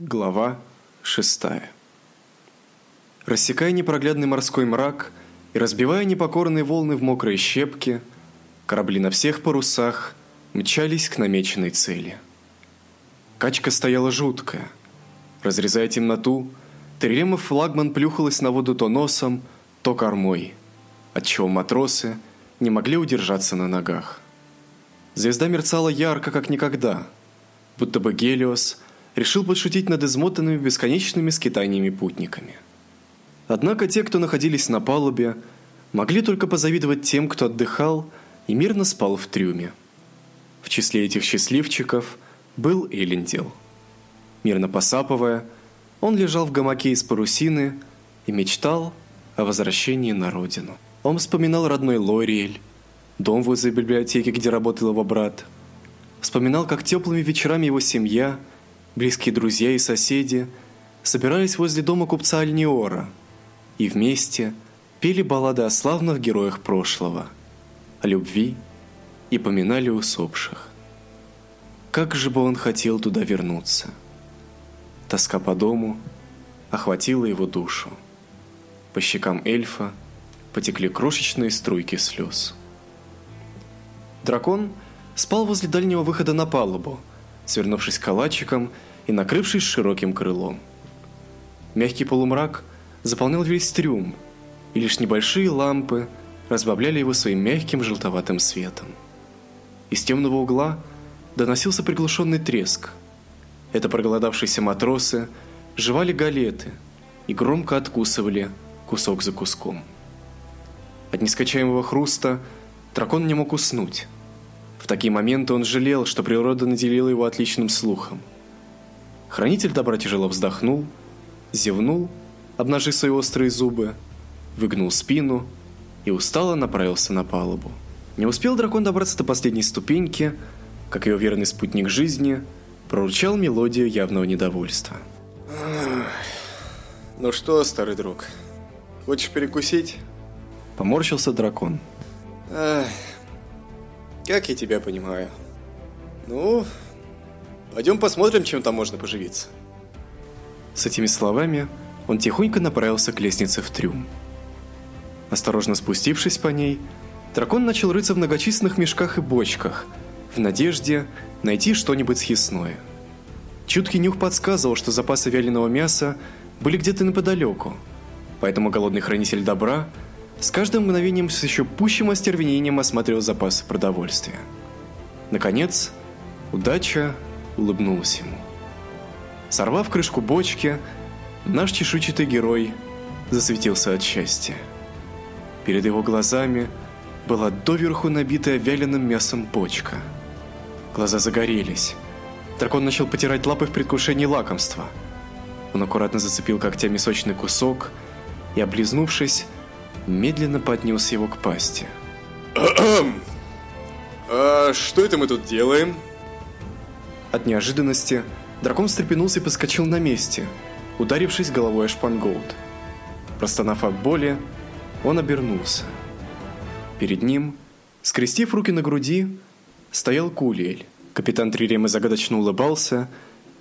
Глава шестая. Рассекая непроглядный морской мрак и разбивая непокорные волны в мокрые щепки, корабли на всех парусах мчались к намеченной цели. Качка стояла жуткая. Разрезая темноту, Трилемов флагман плюхалась на воду то носом, то кормой, отчего матросы не могли удержаться на ногах. Звезда мерцала ярко, как никогда, будто бы Гелиос решил подшутить над измотанными бесконечными скитаниями путниками. Однако те, кто находились на палубе, могли только позавидовать тем, кто отдыхал и мирно спал в трюме. В числе этих счастливчиков был Элендил. Мирно посапывая, он лежал в гамаке из парусины и мечтал о возвращении на родину. Он вспоминал родной Лориэль, дом возле библиотеки, где работал его брат. Вспоминал, как теплыми вечерами его семья, близкие друзья и соседи собирались возле дома купца Альниора и вместе пели баллады о славных героях прошлого, о любви и поминали усопших. Как же бы он хотел туда вернуться. Тоска по дому охватила его душу. По щекам эльфа потекли крошечные струйки слез. Дракон спал возле дальнего выхода на палубу, свернувшись калачиком и накрывшись широким крылом. Мягкий полумрак заполнял весь трюм, и лишь небольшие лампы разбавляли его своим мягким желтоватым светом. Из темного угла доносился приглушенный треск. Это проголодавшиеся матросы жевали галеты и громко откусывали кусок за куском. От нескончаемого хруста дракон не мог уснуть. В такие моменты он жалел, что природа наделила его отличным слухом. Хранитель добра тяжело вздохнул, зевнул, обнажив свои острые зубы, выгнул спину и устало направился на палубу. Не успел дракон добраться до последней ступеньки, как его верный спутник жизни прорычал мелодию явного недовольства. Ну что, старый друг, хочешь перекусить? Поморщился дракон. Ах, как я тебя понимаю. Ну, пойдем посмотрим, чем там можно поживиться. С этими словами он тихонько направился к лестнице в трюм. Осторожно спустившись по ней, дракон начал рыться в многочисленных мешках и бочках, в надежде найти что-нибудь съестное. Чуткий нюх подсказывал, что запасы вяленого мяса были где-то неподалеку, поэтому голодный хранитель добра – с каждым мгновением с еще пущим остервенением осматривал запасы продовольствия. Наконец, удача улыбнулась ему. Сорвав крышку бочки, наш чешуйчатый герой засветился от счастья. Перед его глазами была доверху набитая вяленым мясом бочка. Глаза загорелись. Дракон начал потирать лапы в предвкушении лакомства. Он аккуратно зацепил когтями сочный кусок и, облизнувшись, медленно поднес его к пасти. А что это мы тут делаем? От неожиданности дракон встрепенулся и подскочил на месте, ударившись головой о шпангоут. Простонав от боли, он обернулся. Перед ним, скрестив руки на груди, стоял Кулиэль. Капитан Трирема загадочно улыбался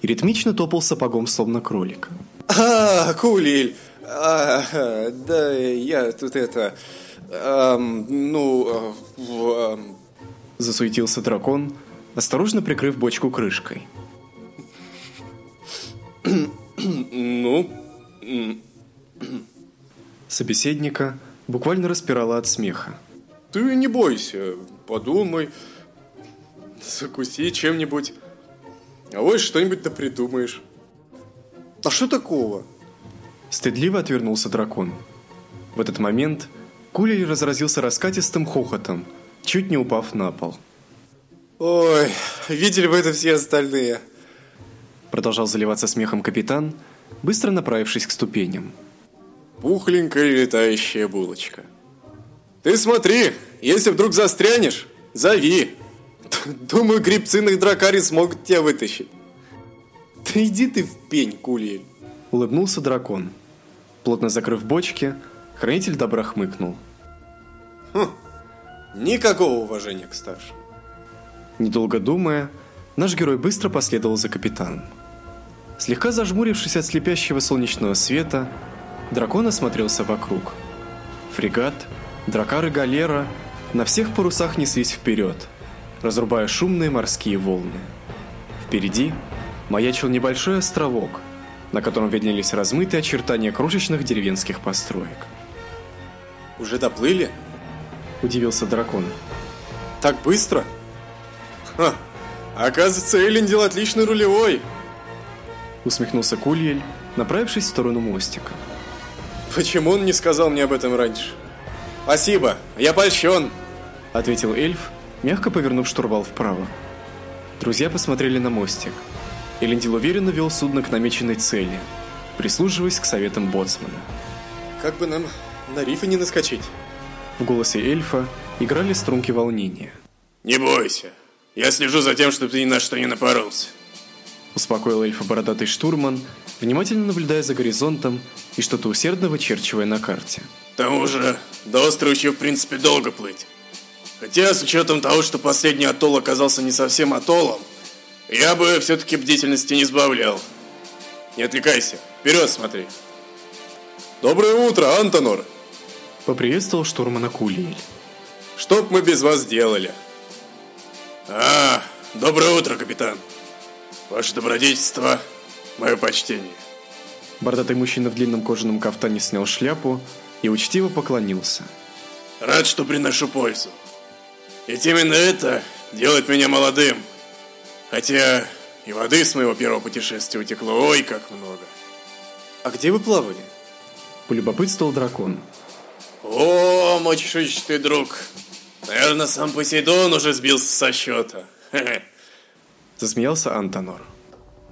и ритмично топал сапогом, словно кролик. «А, Кулиэль! А, да, я тут это... Эм, ну... Эм... Засуетился дракон, осторожно прикрыв бочку крышкой. ну... Собеседника буквально распирало от смеха. Ты не бойся, подумай, закуси чем-нибудь. А вот что-нибудь-то придумаешь. А что такого? Стыдливо отвернулся дракон. В этот момент Кулель разразился раскатистым хохотом, чуть не упав на пол. «Ой, видели бы это все остальные!» Продолжал заливаться смехом капитан, быстро направившись к ступеням. «Пухленькая летающая булочка. Ты смотри, если вдруг застрянешь, зови. Думаю, грибцы на дракаре смогут тебя вытащить. Да иди ты в пень, Кулель!» Улыбнулся дракон. Плотно закрыв бочки, хранитель добра хмыкнул. Хм, никакого уважения к старшим. Недолго думая, наш герой быстро последовал за капитаном. Слегка зажмурившись от слепящего солнечного света, дракон осмотрелся вокруг. Фрегат, дракар и галера на всех парусах неслись вперед, разрубая шумные морские волны. Впереди маячил небольшой островок, на котором виднелись размытые очертания крошечных деревенских построек. Уже доплыли? Удивился дракон. Так быстро? Ха, оказывается, Эллендил отличный рулевой. Усмехнулся Кульель, направившись в сторону мостика. Почему он не сказал мне об этом раньше? Спасибо, я польщен. Ответил эльф, мягко повернув штурвал вправо. Друзья посмотрели на мостик. Элендил уверенно вел судно к намеченной цели, прислушиваясь к советам боцмана. Как бы нам на рифы не наскочить? В голосе эльфа играли струнки волнения. Не бойся, я слежу за тем, чтобы ты ни на что не напоролся. Успокоил эльфа бородатый штурман, внимательно наблюдая за горизонтом и что-то усердно вычерчивая на карте. К тому же, до острова еще в принципе долго плыть. Хотя, с учетом того, что последний атолл оказался не совсем атоллом, я бы все-таки бдительности не сбавлял. Не отвлекайся, вперед смотри. Доброе утро, Антонор! Поприветствовал штурмана Кулиэль. Что б мы без вас делали? А, доброе утро, капитан. Ваше добродетельство, мое почтение. Бородатый мужчина в длинном кожаном кафтане снял шляпу и учтиво поклонился. Рад, что приношу пользу. Ведь именно это делает меня молодым. Хотя и воды с моего первого путешествия утекло ой как много. А где вы плавали? Полюбопытствовал дракон. О, мой чешуйчатый друг. Наверное, сам Посейдон уже сбился со счета. Засмеялся Антонор.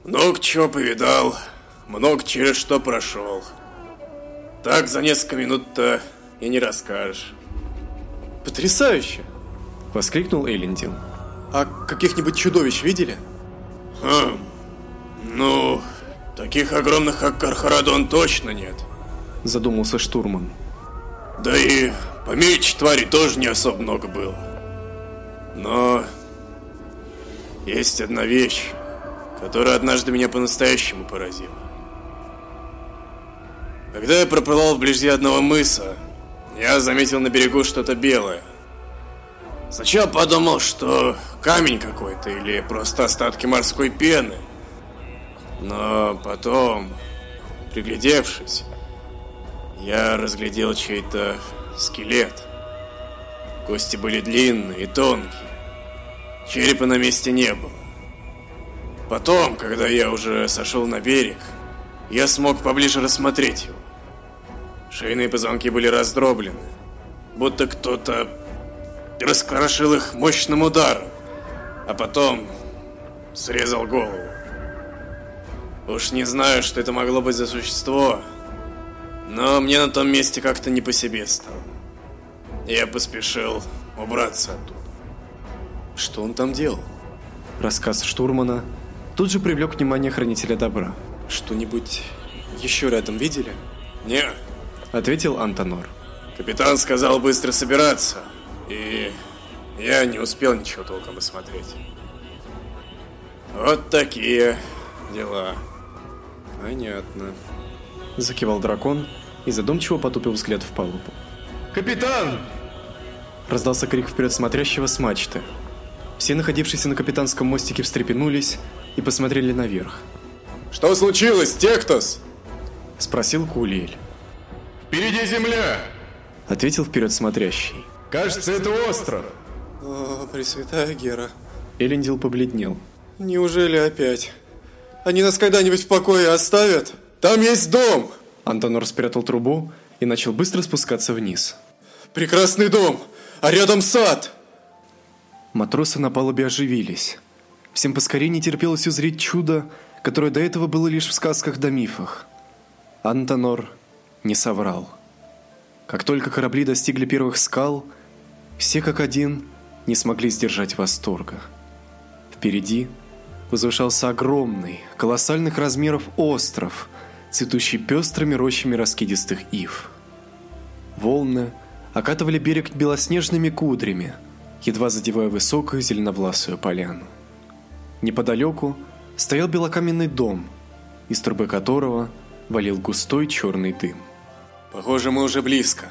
Много чего повидал, много через что прошел. Так за несколько минут-то и не расскажешь. Потрясающе! Воскликнул Эйлендил. А каких-нибудь чудовищ видели? Хм, ну, таких огромных, как Кархарадон, точно нет. Задумался штурман. Да и помельче тварей тоже не особо много было. Но есть одна вещь, которая однажды меня по-настоящему поразила. Когда я проплывал вблизи одного мыса, я заметил на берегу что-то белое. Сначала подумал, что камень какой-то или просто остатки морской пены. Но потом, приглядевшись, я разглядел чей-то скелет. Кости были длинные и тонкие. Черепа на месте не было. Потом, когда я уже сошел на берег, я смог поближе рассмотреть его. Шейные позвонки были раздроблены, будто кто-то раскрошил их мощным ударом, а потом срезал голову. Уж не знаю, что это могло быть за существо, но мне на том месте как-то не по себе стало. Я поспешил убраться оттуда. Что он там делал? Рассказ штурмана тут же привлек внимание хранителя добра. Что-нибудь еще рядом видели? Не, ответил Антонор. Капитан сказал быстро собираться, и я не успел ничего толком осмотреть. Вот такие дела. Понятно. Закивал дракон и задумчиво потупил взгляд в палубу. «Капитан!» Раздался крик вперед смотрящего с мачты. Все находившиеся на капитанском мостике встрепенулись и посмотрели наверх. «Что случилось, Тектос?» Спросил Кулиэль. «Впереди земля!» Ответил вперед смотрящий. «Кажется, это остров!» О, Пресвятая Гера. Элендил побледнел. Неужели опять? Они нас когда-нибудь в покое оставят? Там есть дом! Антонор спрятал трубу и начал быстро спускаться вниз. Прекрасный дом, а рядом сад! Матросы на палубе оживились. Всем поскорее не терпелось узреть чудо, которое до этого было лишь в сказках да мифах. Антонор не соврал. Как только корабли достигли первых скал, все как один не смогли сдержать восторга. Впереди возвышался огромный, колоссальных размеров остров, цветущий пестрыми рощами раскидистых ив. Волны окатывали берег белоснежными кудрями, едва задевая высокую зеленовласую поляну. Неподалеку стоял белокаменный дом, из трубы которого валил густой черный дым. Похоже, мы уже близко.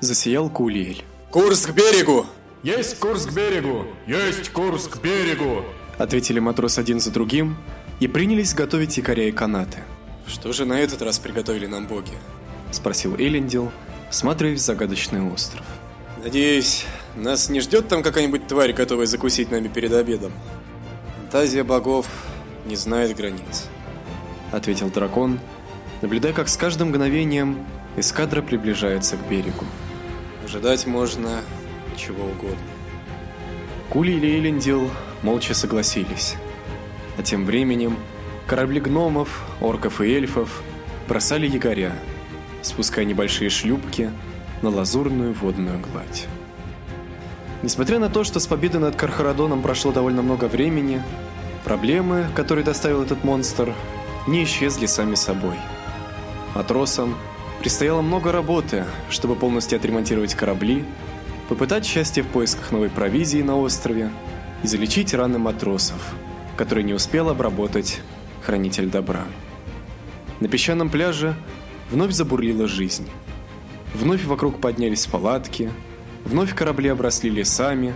Засиял Кулиэль. Курс к берегу! Есть курс к берегу! Есть курс к берегу! Ответили матросы один за другим и принялись готовить якоря и канаты. Что же на этот раз приготовили нам боги? Спросил Элендил, всматриваясь в загадочный остров. Надеюсь, нас не ждет там какая-нибудь тварь, готовая закусить нами перед обедом. Фантазия богов не знает границ. Ответил дракон, наблюдая, как с каждым мгновением эскадра приближается к берегу. Ожидать можно чего угодно. Кули и Элендил молча согласились. А тем временем корабли гномов, орков и эльфов бросали якоря, спуская небольшие шлюпки на лазурную водную гладь. Несмотря на то, что с победы над Кархарадоном прошло довольно много времени, проблемы, которые доставил этот монстр, не исчезли сами собой. Матросам предстояло много работы, чтобы полностью отремонтировать корабли, попытать счастье в поисках новой провизии на острове и залечить раны матросов, которые не успел обработать хранитель добра. На песчаном пляже вновь забурлила жизнь. Вновь вокруг поднялись палатки, вновь корабли обросли лесами,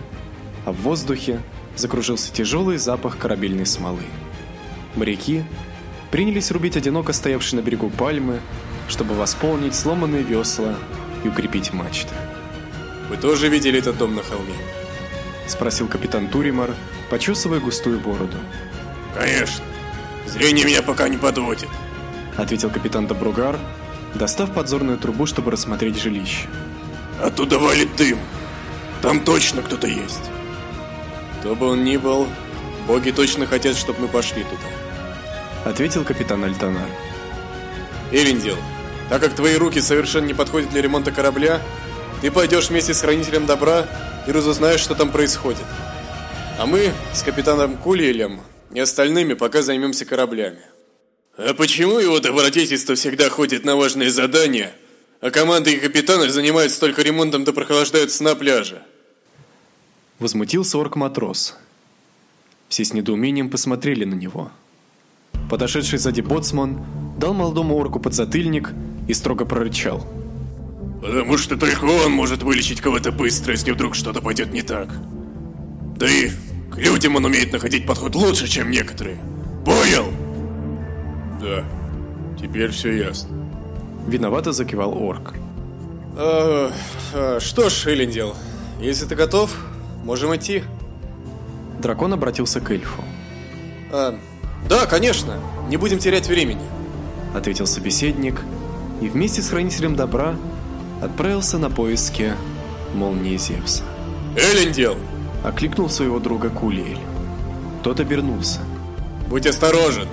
а в воздухе закружился тяжелый запах корабельной смолы. Моряки принялись рубить одиноко стоявшие на берегу пальмы, чтобы восполнить сломанные весла и укрепить мачты. Вы тоже видели этот дом на холме? спросил капитан Туримар, почесывая густую бороду. Конечно. Зрение меня пока не подводит, ответил капитан Добругар, достав подзорную трубу, чтобы рассмотреть жилище. Оттуда валит дым. Там точно кто-то есть. Кто бы он ни был, боги точно хотят, чтобы мы пошли туда, ответил капитан Альтанар. Элендил, так как твои руки совершенно не подходят для ремонта корабля, ты пойдешь вместе с хранителем добра и разузнаешь, что там происходит. А мы с капитаном Кулиелем и остальными пока займемся кораблями. А почему его добродетельство всегда ходит на важные задания, а команда и капитаны занимаются только ремонтом да прохлаждаются на пляже? Возмутился орк-матрос. Все с недоумением посмотрели на него. Подошедший сзади боцман дал молодому орку подзатыльник и строго прорычал – Потому что только он может вылечить кого-то быстро, если вдруг что-то пойдет не так. Да и к людям он умеет находить подход лучше, чем некоторые. Понял? Да, теперь все ясно. Виновато закивал орк. А, а, что ж, Элендил, если ты готов, можем идти. Дракон обратился к эльфу. А, да, конечно, не будем терять времени. Ответил собеседник, и вместе с хранителем добра отправился на поиски молнии Зевса. «Элендил!» – окликнул своего друга Кулиэль. Тот обернулся. «Будь осторожен!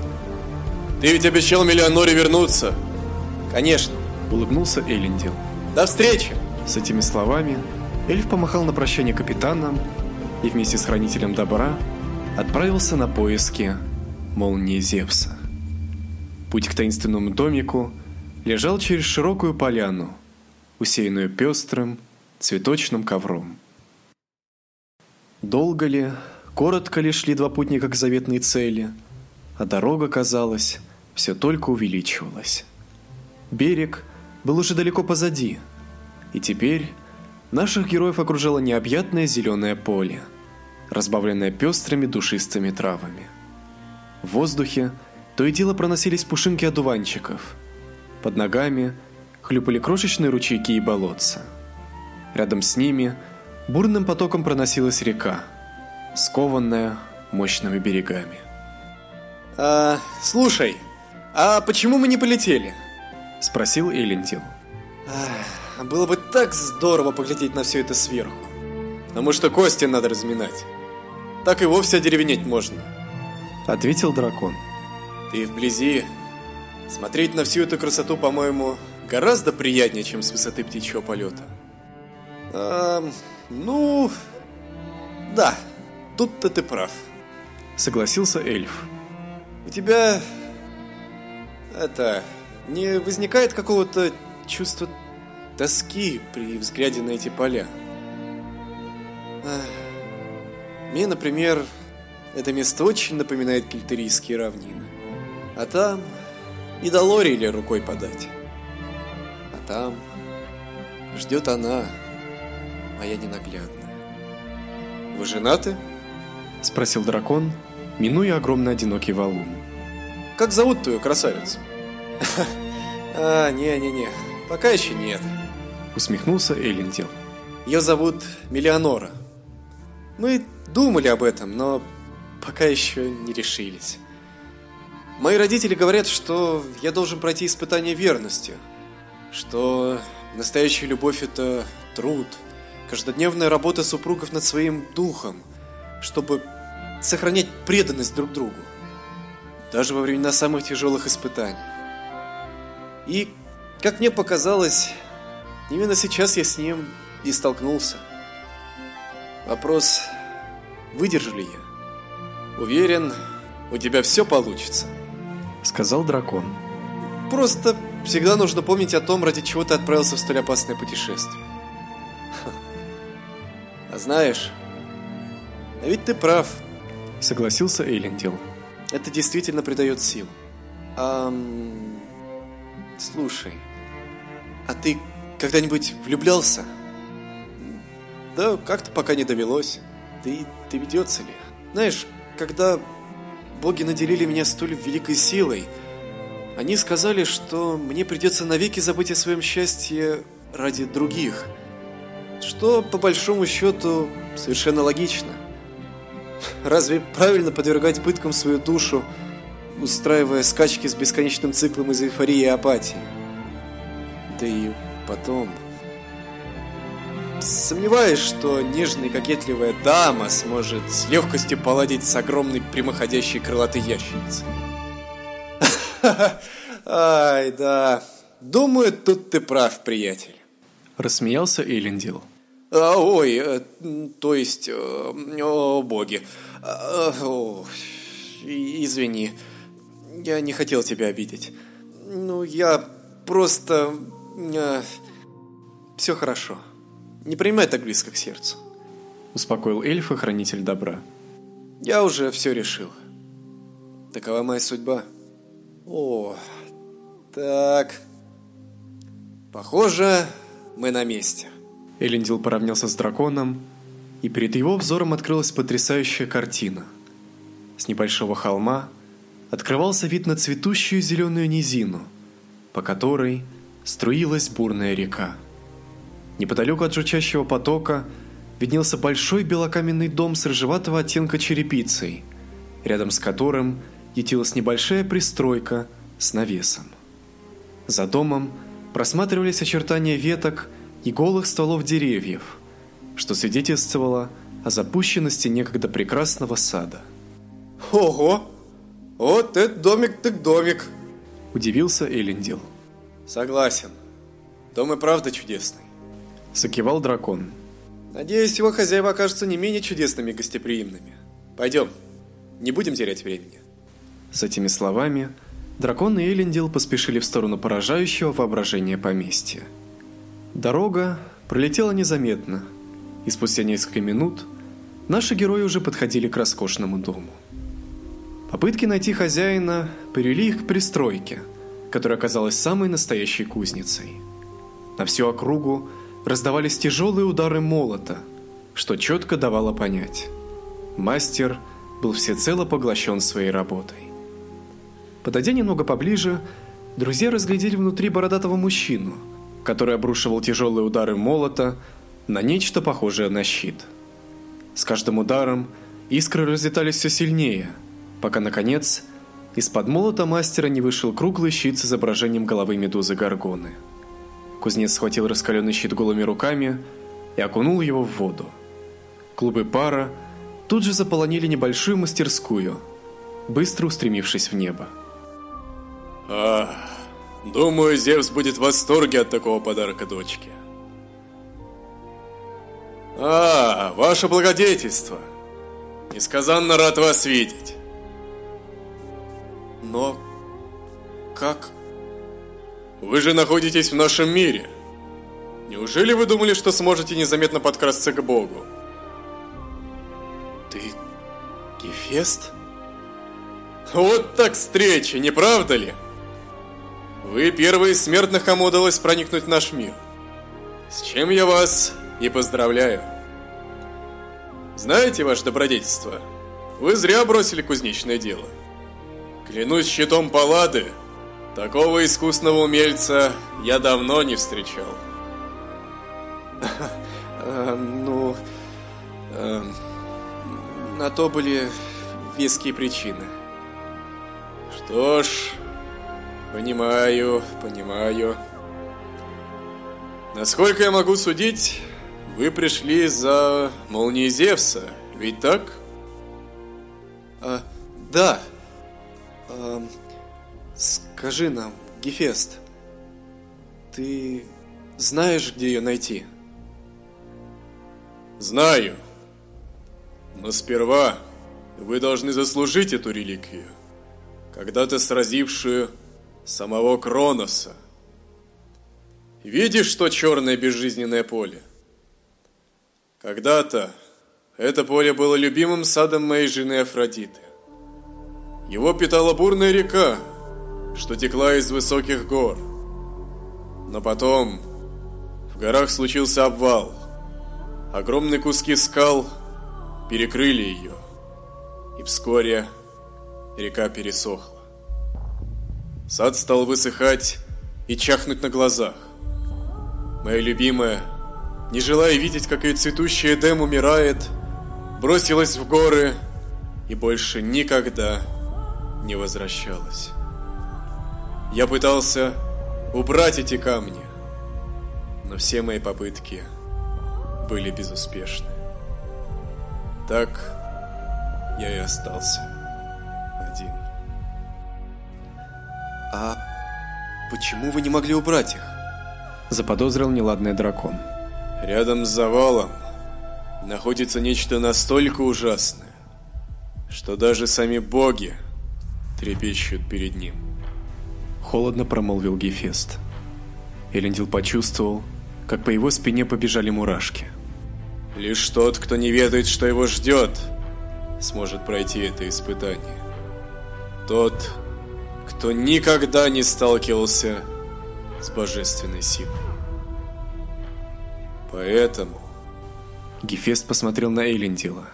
Ты ведь обещал Миллионоре вернуться!» «Конечно!» – улыбнулся Элендил. «До встречи!» С этими словами эльф помахал на прощание капитанам и вместе с хранителем добра отправился на поиски молнии Зевса. Путь к таинственному домику лежал через широкую поляну – усеянную пестрым цветочным ковром. Долго ли, коротко ли шли два путника к заветной цели, а дорога, казалось, все только увеличивалась. Берег был уже далеко позади, и теперь наших героев окружало необъятное зеленое поле, разбавленное пестрыми душистыми травами. В воздухе то и дело проносились пушинки одуванчиков. Под ногами хлюпали крошечные ручейки и болотца. Рядом с ними бурным потоком проносилась река, скованная мощными берегами. А, слушай, а почему мы не полетели? спросил Элендил. было бы так здорово поглядеть на все это сверху. Потому что кости надо разминать. Так и вовсе одеревенеть можно. Ответил дракон. Ты вблизи. Смотреть на всю эту красоту, по-моему, гораздо приятнее, чем с высоты птичьего полета. А, ну, да, тут-то ты прав. Согласился эльф. У тебя это не возникает какого-то чувства тоски при взгляде на эти поля? Мне, например, это место очень напоминает кельтерийские равнины. А там И до Лорели рукой подать. А там ждет она, моя ненаглядная. Вы женаты? Спросил дракон, минуя огромный одинокий валун. Как зовут твою красавицу? А, не-не-не, пока еще нет. Усмехнулся Эллендил. Ее зовут Миллионора. Мы думали об этом, но пока еще не решились. Мои родители говорят, что я должен пройти испытание верностью, что настоящая любовь – это труд, каждодневная работа супругов над своим духом, чтобы сохранять преданность друг другу, даже во времена самых тяжелых испытаний. И, как мне показалось, именно сейчас я с ним и столкнулся. Вопрос, выдержу ли я? Уверен, у тебя все получится. Сказал дракон. Просто всегда нужно помнить о том, ради чего ты отправился в столь опасное путешествие. А знаешь, а ведь ты прав. Согласился Эйлендил. Это действительно придает сил. А, слушай, а ты когда-нибудь влюблялся? Да, как-то пока не довелось. Ты, ты ведется ли? Знаешь, когда боги наделили меня столь великой силой, они сказали, что мне придется навеки забыть о своем счастье ради других. Что, по большому счету, совершенно логично. Разве правильно подвергать пыткам свою душу, устраивая скачки с бесконечным циклом из эйфории и апатии? Да и потом... Сомневаюсь, что нежная и кокетливая дама сможет с легкостью поладить с огромной прямоходящей крылатой ящерицей. Ай, да. Думаю, тут ты прав, приятель. Рассмеялся Эйлендил. А, ой, э, то есть, э, о боги. А, о, извини, я не хотел тебя обидеть. Ну, я просто... Э, все хорошо. Не принимай так близко к сердцу. Успокоил эльф и хранитель добра. Я уже все решил. Такова моя судьба. О, так. Похоже, мы на месте. Элендил поравнялся с драконом, и перед его взором открылась потрясающая картина. С небольшого холма открывался вид на цветущую зеленую низину, по которой струилась бурная река. Неподалеку от журчащего потока виднелся большой белокаменный дом с рыжеватого оттенка черепицей, рядом с которым ютилась небольшая пристройка с навесом. За домом просматривались очертания веток и голых стволов деревьев, что свидетельствовало о запущенности некогда прекрасного сада. Ого! Вот этот домик так домик! Удивился Элендил. Согласен. Дом и правда чудесный. Закивал дракон. Надеюсь, его хозяева окажутся не менее чудесными и гостеприимными. Пойдем, не будем терять времени. С этими словами дракон и Элендил поспешили в сторону поражающего воображения поместья. Дорога пролетела незаметно, и спустя несколько минут наши герои уже подходили к роскошному дому. Попытки найти хозяина привели их к пристройке, которая оказалась самой настоящей кузницей. На всю округу раздавались тяжелые удары молота, что четко давало понять. Мастер был всецело поглощен своей работой. Подойдя немного поближе, друзья разглядели внутри бородатого мужчину, который обрушивал тяжелые удары молота на нечто похожее на щит. С каждым ударом искры разлетались все сильнее, пока, наконец, из-под молота мастера не вышел круглый щит с изображением головы медузы Гаргоны. Кузнец схватил раскаленный щит голыми руками и окунул его в воду. Клубы пара тут же заполонили небольшую мастерскую, быстро устремившись в небо. А, думаю, Зевс будет в восторге от такого подарка дочке. А, ваше благодетельство. Несказанно рад вас видеть. Но как вы же находитесь в нашем мире. Неужели вы думали, что сможете незаметно подкрасться к Богу? Ты Гефест? Вот так встреча, не правда ли? Вы первые из смертных, кому удалось проникнуть в наш мир. С чем я вас и поздравляю. Знаете, ваше добродетельство, вы зря бросили кузнечное дело. Клянусь щитом палады, такого искусного умельца я давно не встречал. Ну, на то были веские причины. Что ж, понимаю, понимаю. Насколько я могу судить, вы пришли за молнией Зевса, ведь так? А, да. А, скажи нам, Гефест, ты знаешь, где ее найти? Знаю. Но сперва вы должны заслужить эту реликвию, когда-то сразившую самого Кроноса. Видишь, что черное безжизненное поле? Когда-то это поле было любимым садом моей жены Афродиты. Его питала бурная река, что текла из высоких гор. Но потом в горах случился обвал. Огромные куски скал перекрыли ее, и вскоре река пересохла. Сад стал высыхать и чахнуть на глазах. Моя любимая, не желая видеть, как ее цветущий Эдем умирает, бросилась в горы и больше никогда не возвращалась. Я пытался убрать эти камни, но все мои попытки были безуспешны. Так я и остался А почему вы не могли убрать их? заподозрил неладный дракон. Рядом с завалом находится нечто настолько ужасное, что даже сами боги трепещут перед ним. Холодно промолвил Гефест. Элендил почувствовал, как по его спине побежали мурашки. Лишь тот, кто не ведает, что его ждет, сможет пройти это испытание. Тот, кто никогда не сталкивался с божественной силой. Поэтому... Гефест посмотрел на Эйлендила.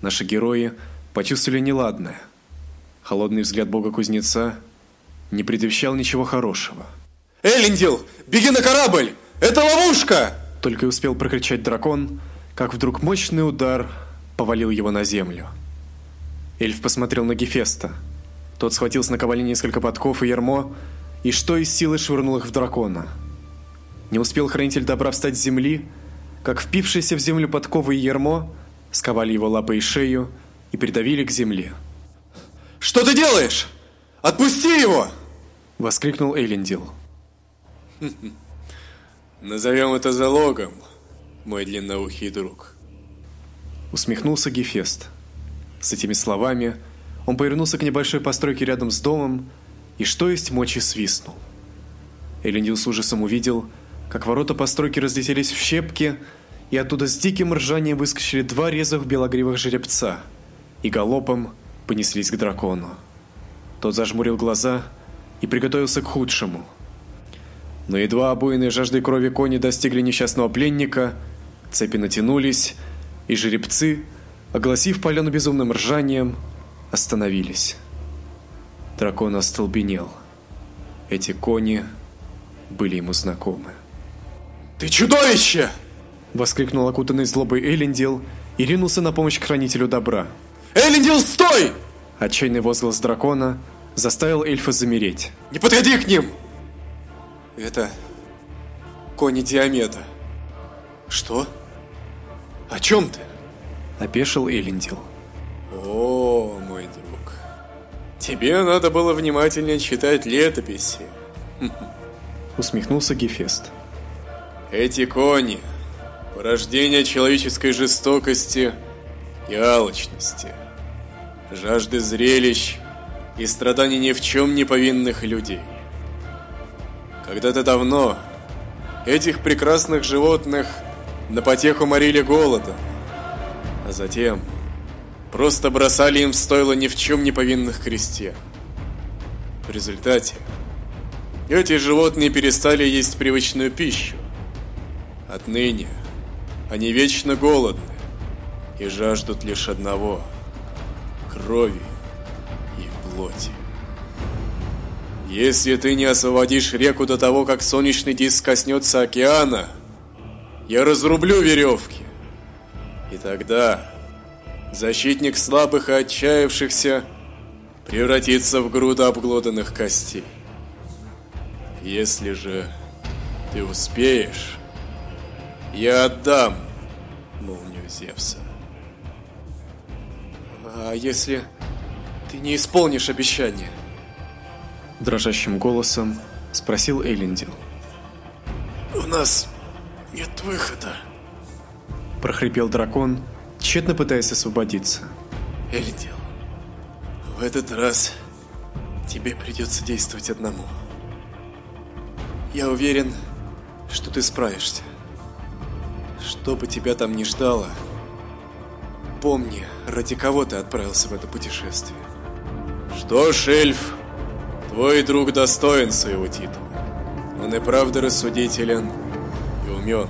Наши герои почувствовали неладное. Холодный взгляд бога-кузнеца не предвещал ничего хорошего. «Эллендил, беги на корабль! Это ловушка!» Только и успел прокричать дракон, как вдруг мощный удар повалил его на землю. Эльф посмотрел на Гефеста. Тот схватил с наковальни несколько подков и ярмо, и что из силы швырнул их в дракона. Не успел хранитель добра встать с земли, как впившиеся в землю подковы и ярмо сковали его лапы и шею и придавили к земле. «Что ты делаешь? Отпусти его!» — воскликнул Эйлендил. «Назовем это залогом, мой длинноухий друг». Усмехнулся Гефест. С этими словами он повернулся к небольшой постройке рядом с домом и что есть мочи свистнул. Элендил с ужасом увидел, как ворота постройки разлетелись в щепки, и оттуда с диким ржанием выскочили два резвых белогривых жеребца и галопом понеслись к дракону. Тот зажмурил глаза и приготовился к худшему. Но едва обоенные жаждой крови кони достигли несчастного пленника, цепи натянулись, и жеребцы, огласив поляну безумным ржанием, остановились. Дракон остолбенел. Эти кони были ему знакомы. «Ты чудовище!» Воскликнул окутанный злобой Элендил и ринулся на помощь хранителю добра. «Элендил, стой!» Отчаянный возглас дракона заставил эльфа замереть. «Не подходи к ним!» «Это кони Диомеда». «Что? О чем ты?» Опешил Элендил. Тебе надо было внимательнее читать летописи». Усмехнулся Гефест. Эти кони – порождение человеческой жестокости и алчности, жажды зрелищ и страданий ни в чем не повинных людей. Когда-то давно этих прекрасных животных на потеху морили голодом, а затем просто бросали им в стойло ни в чем не повинных крестьян. В результате эти животные перестали есть привычную пищу. Отныне они вечно голодны и жаждут лишь одного – крови и плоти. Если ты не освободишь реку до того, как солнечный диск коснется океана, я разрублю веревки. И тогда защитник слабых и отчаявшихся превратится в груду обглоданных костей. Если же ты успеешь, я отдам молнию Зевса. А если ты не исполнишь обещание? Дрожащим голосом спросил Эйлендил. У нас нет выхода. Прохрипел дракон, тщетно пытаясь освободиться. Эйлендил, в этот раз тебе придется действовать одному. Я уверен, что ты справишься. Что бы тебя там ни ждало, помни, ради кого ты отправился в это путешествие. Что ж, эльф, твой друг достоин своего титула. Он и правда рассудителен и умен.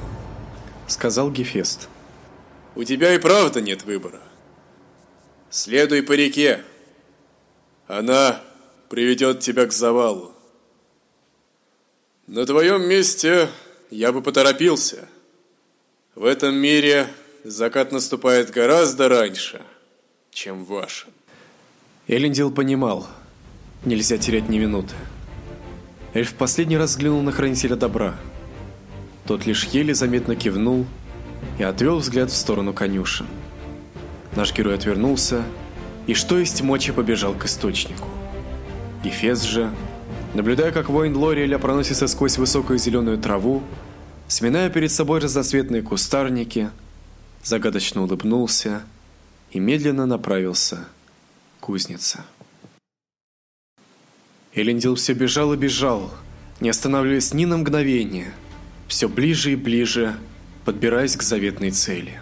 Сказал Гефест. У тебя и правда нет выбора. Следуй по реке. Она приведет тебя к завалу. На твоем месте я бы поторопился. В этом мире закат наступает гораздо раньше, чем в вашем. Элендил понимал, нельзя терять ни минуты. Эльф последний раз взглянул на Хранителя Добра. Тот лишь еле заметно кивнул и отвел взгляд в сторону конюшен. Наш герой отвернулся и что есть мочи побежал к источнику. Ефес же Наблюдая, как воин Лориэля проносится сквозь высокую зеленую траву, сминая перед собой разноцветные кустарники, загадочно улыбнулся и медленно направился к кузнице. Элендил все бежал и бежал, не останавливаясь ни на мгновение, все ближе и ближе, подбираясь к заветной цели.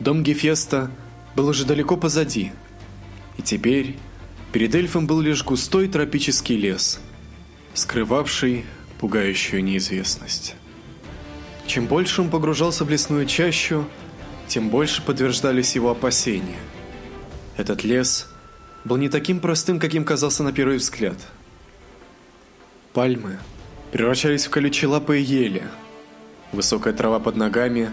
Дом Гефеста был уже далеко позади, и теперь перед эльфом был лишь густой тропический лес – скрывавший пугающую неизвестность. Чем больше он погружался в лесную чащу, тем больше подтверждались его опасения. Этот лес был не таким простым, каким казался на первый взгляд. Пальмы превращались в колючие лапы и ели. Высокая трава под ногами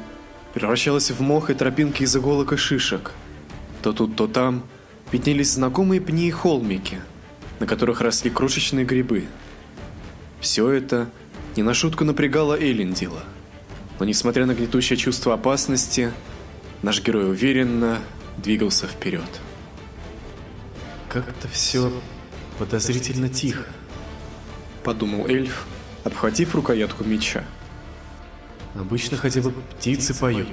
превращалась в мох и тропинки из иголок и шишек. То тут, то там виднелись знакомые пни и холмики, на которых росли крошечные грибы – все это не на шутку напрягало Эйлендила. Но несмотря на гнетущее чувство опасности, наш герой уверенно двигался вперед. Как-то все подозрительно тихо, подумал эльф, обхватив рукоятку меча. Обычно хотя бы птицы поют.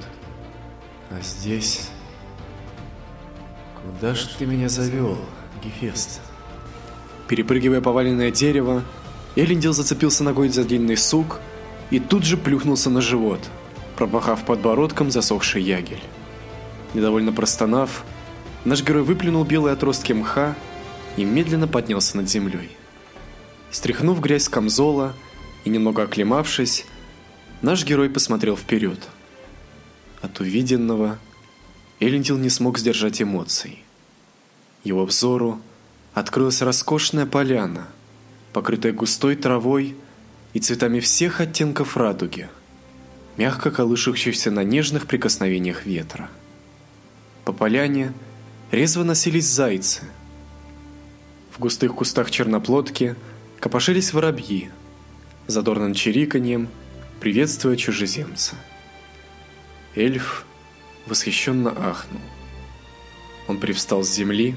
А здесь... Куда ж ты меня завел, Гефест? Перепрыгивая поваленное дерево, Элендил зацепился ногой за длинный сук и тут же плюхнулся на живот, пропахав подбородком засохший ягель. Недовольно простонав, наш герой выплюнул белые отростки мха и медленно поднялся над землей. Стряхнув грязь с камзола и немного оклемавшись, наш герой посмотрел вперед. От увиденного Элендил не смог сдержать эмоций. Его взору открылась роскошная поляна – покрытая густой травой и цветами всех оттенков радуги, мягко колышущихся на нежных прикосновениях ветра. По поляне резво носились зайцы. В густых кустах черноплодки копошились воробьи, задорным чириканьем приветствуя чужеземца. Эльф восхищенно ахнул. Он привстал с земли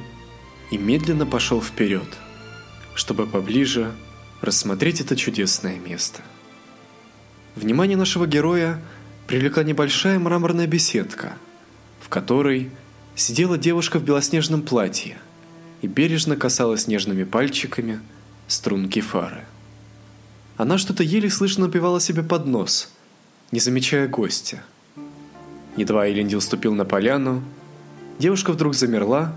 и медленно пошел вперед – чтобы поближе рассмотреть это чудесное место. Внимание нашего героя привлекла небольшая мраморная беседка, в которой сидела девушка в белоснежном платье и бережно касалась нежными пальчиками струнки фары. Она что-то еле слышно напевала себе под нос, не замечая гостя. Едва Элендил ступил на поляну, девушка вдруг замерла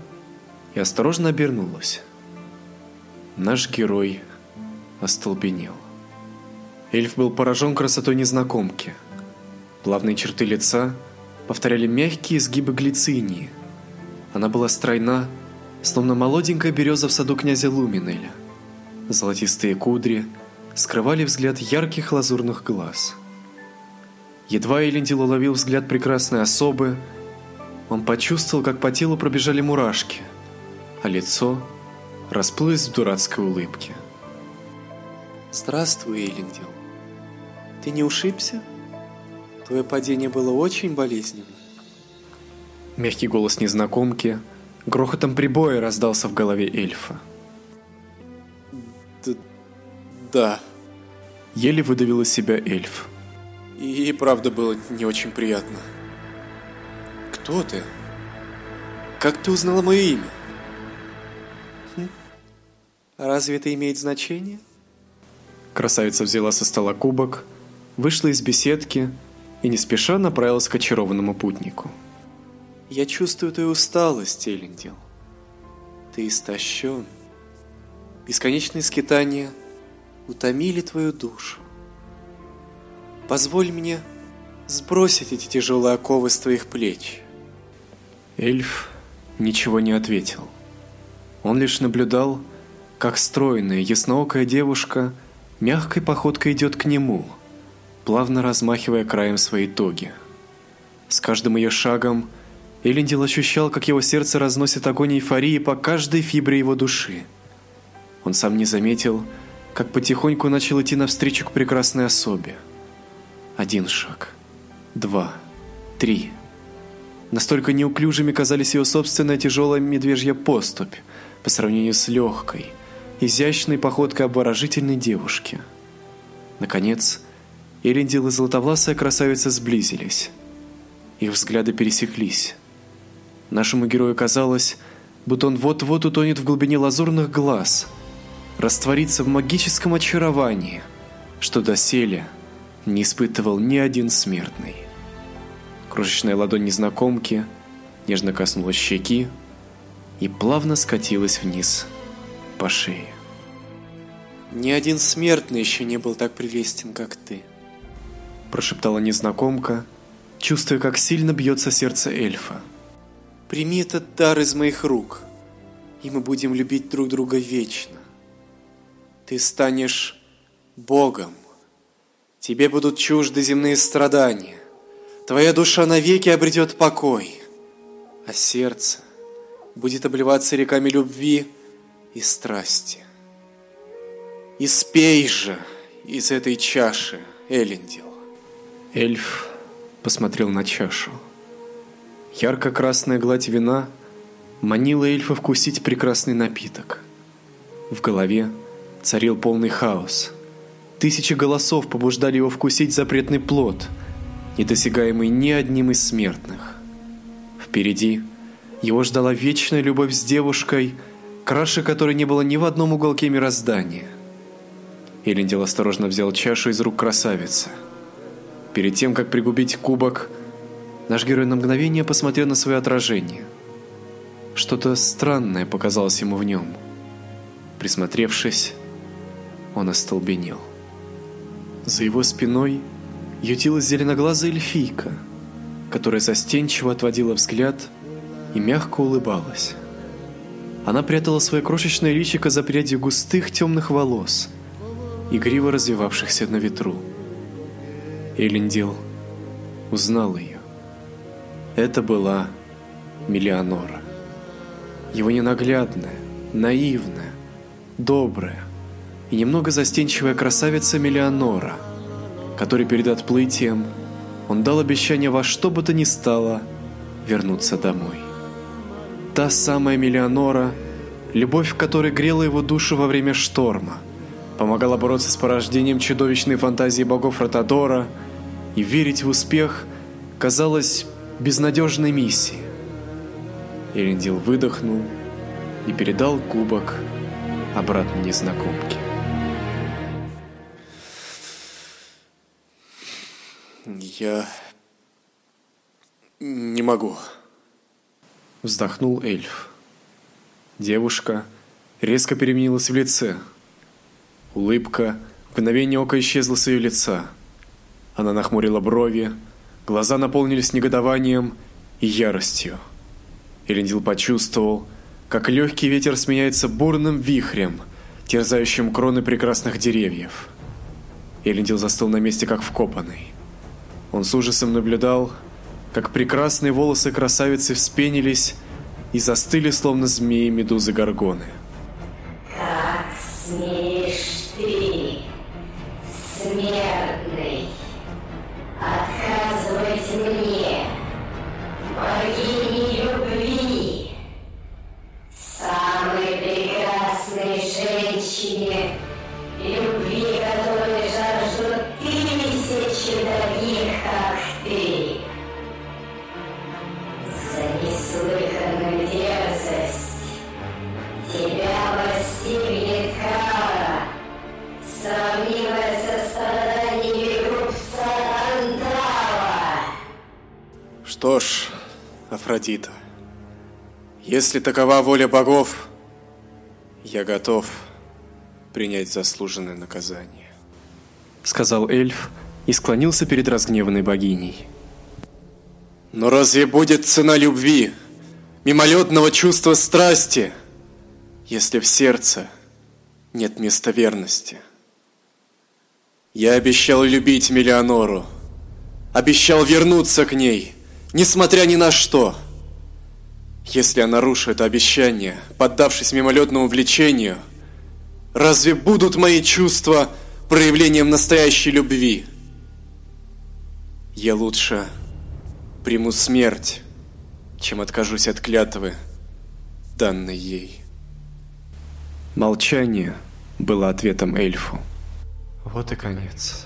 и осторожно обернулась наш герой остолбенел. Эльф был поражен красотой незнакомки. Плавные черты лица повторяли мягкие изгибы глицинии. Она была стройна, словно молоденькая береза в саду князя Луминеля. Золотистые кудри скрывали взгляд ярких лазурных глаз. Едва Элендил уловил взгляд прекрасной особы, он почувствовал, как по телу пробежали мурашки, а лицо расплылось в дурацкой улыбке. Здравствуй, Элендил. Ты не ушибся? Твое падение было очень болезненным. Мягкий голос незнакомки грохотом прибоя раздался в голове эльфа. Да. Еле выдавил из себя эльф. И правда было не очень приятно. Кто ты? Как ты узнала мое имя? Хм? Разве это имеет значение? Красавица взяла со стола кубок, вышла из беседки и не спеша направилась к очарованному путнику. Я чувствую твою усталость, Элендил. Ты истощен. Бесконечные скитания утомили твою душу. Позволь мне сбросить эти тяжелые оковы с твоих плеч. Эльф ничего не ответил. Он лишь наблюдал, как стройная, ясноокая девушка мягкой походкой идет к нему, плавно размахивая краем своей тоги. С каждым ее шагом Элендил ощущал, как его сердце разносит огонь эйфории по каждой фибре его души. Он сам не заметил, как потихоньку начал идти навстречу к прекрасной особе. Один шаг, два, три. Настолько неуклюжими казались его собственная тяжелая медвежья поступь по сравнению с легкой, изящной походкой обворожительной девушки. Наконец, Элендил и золотовласая красавица сблизились. Их взгляды пересеклись. Нашему герою казалось, будто он вот-вот утонет в глубине лазурных глаз, растворится в магическом очаровании, что доселе не испытывал ни один смертный. Крошечная ладонь незнакомки нежно коснулась щеки и плавно скатилась вниз по шее. Ни один смертный еще не был так прелестен, как ты, прошептала незнакомка, чувствуя, как сильно бьется сердце эльфа. Прими этот дар из моих рук, и мы будем любить друг друга вечно. Ты станешь Богом. Тебе будут чужды земные страдания. Твоя душа навеки обретет покой, а сердце будет обливаться реками любви и страсти. И спей же из этой чаши, Элендил. Эльф посмотрел на чашу. Ярко-красная гладь вина манила эльфа вкусить прекрасный напиток. В голове царил полный хаос. Тысячи голосов побуждали его вкусить запретный плод – недосягаемый ни одним из смертных. Впереди его ждала вечная любовь с девушкой, краше которой не было ни в одном уголке мироздания. Элендил осторожно взял чашу из рук красавицы. Перед тем, как пригубить кубок, наш герой на мгновение посмотрел на свое отражение. Что-то странное показалось ему в нем. Присмотревшись, он остолбенел. За его спиной – ютилась зеленоглазая эльфийка, которая застенчиво отводила взгляд и мягко улыбалась. Она прятала свое крошечное личико за прядью густых темных волос, игриво развивавшихся на ветру. Элендил узнал ее. Это была Миллионора. Его ненаглядная, наивная, добрая и немного застенчивая красавица Миллионора – который перед отплытием он дал обещание во что бы то ни стало вернуться домой. Та самая Миллионора, любовь которой грела его душу во время шторма, помогала бороться с порождением чудовищной фантазии богов Ротадора и верить в успех казалось безнадежной миссией. Эрендил выдохнул и передал кубок обратно незнакомке. Я не могу. Вздохнул эльф. Девушка резко переменилась в лице. Улыбка в мгновение ока исчезла с ее лица. Она нахмурила брови, глаза наполнились негодованием и яростью. Элендил почувствовал, как легкий ветер сменяется бурным вихрем, терзающим кроны прекрасных деревьев. Элендил застыл на месте, как вкопанный. Он с ужасом наблюдал, как прекрасные волосы красавицы вспенились и застыли, словно змеи-медузы горгоны. Как смеешь если такова воля богов, я готов принять заслуженное наказание. сказал эльф и склонился перед разгневанной богиней. Но разве будет цена любви, мимолетного чувства страсти, если в сердце нет места верности? Я обещал любить Миллионору, обещал вернуться к ней, несмотря ни на что. Если я нарушу это обещание, поддавшись мимолетному влечению, разве будут мои чувства проявлением настоящей любви? Я лучше приму смерть, чем откажусь от клятвы, данной ей. Молчание было ответом эльфу. Вот и конец.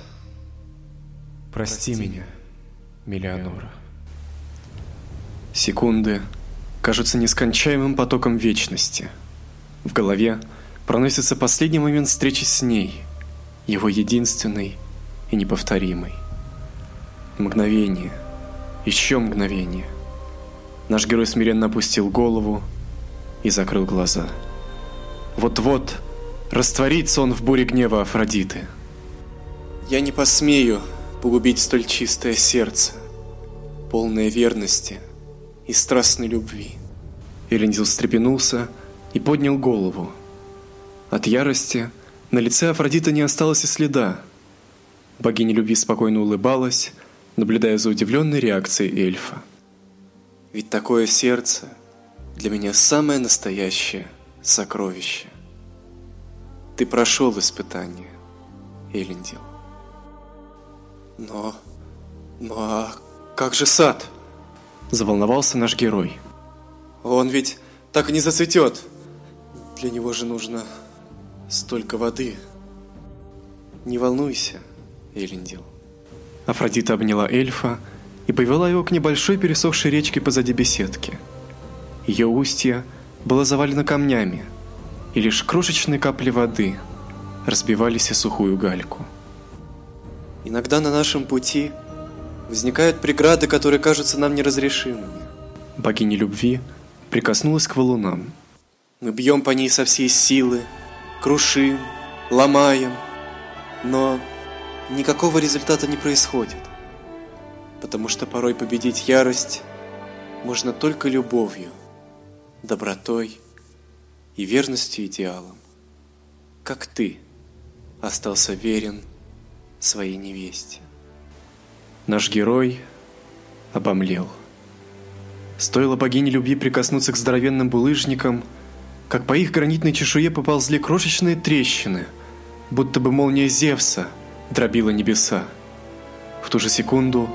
Прости меня, Миллионора. Секунды кажутся нескончаемым потоком вечности. В голове проносится последний момент встречи с ней, его единственной и неповторимой. Мгновение, еще мгновение. Наш герой смиренно опустил голову и закрыл глаза. Вот-вот растворится он в буре гнева Афродиты. Я не посмею погубить столь чистое сердце, полное верности и страстной любви. Элендил встрепенулся и поднял голову. От ярости на лице Афродиты не осталось и следа. Богиня любви спокойно улыбалась, наблюдая за удивленной реакцией эльфа. Ведь такое сердце для меня самое настоящее сокровище. Ты прошел испытание, Элендил. Но... Ну а как же сад? Заволновался наш герой. Он ведь так и не зацветет. Для него же нужно столько воды. Не волнуйся, Элендил. Афродита обняла эльфа и повела его к небольшой пересохшей речке позади беседки. Ее устье было завалено камнями, и лишь крошечные капли воды разбивались о сухую гальку. Иногда на нашем пути возникают преграды, которые кажутся нам неразрешимыми. Богиня любви прикоснулась к валунам. Мы бьем по ней со всей силы, крушим, ломаем, но никакого результата не происходит. Потому что порой победить ярость можно только любовью, добротой и верностью идеалам. Как ты остался верен своей невесте. Наш герой обомлел. Стоило богине любви прикоснуться к здоровенным булыжникам, как по их гранитной чешуе поползли крошечные трещины, будто бы молния Зевса дробила небеса. В ту же секунду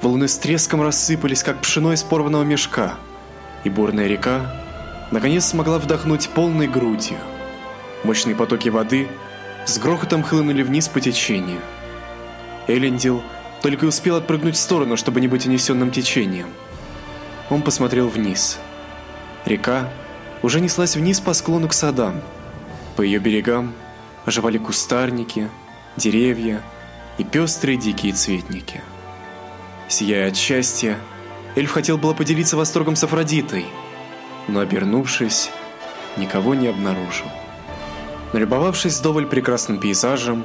волны с треском рассыпались, как пшено из порванного мешка, и бурная река наконец смогла вдохнуть полной грудью. Мощные потоки воды с грохотом хлынули вниз по течению. Элендил только успел отпрыгнуть в сторону, чтобы не быть унесенным течением. Он посмотрел вниз. Река уже неслась вниз по склону к садам. По ее берегам оживали кустарники, деревья и пестрые дикие цветники. Сияя от счастья, эльф хотел было поделиться восторгом с Афродитой, но, обернувшись, никого не обнаружил. Налюбовавшись вдоволь прекрасным пейзажем,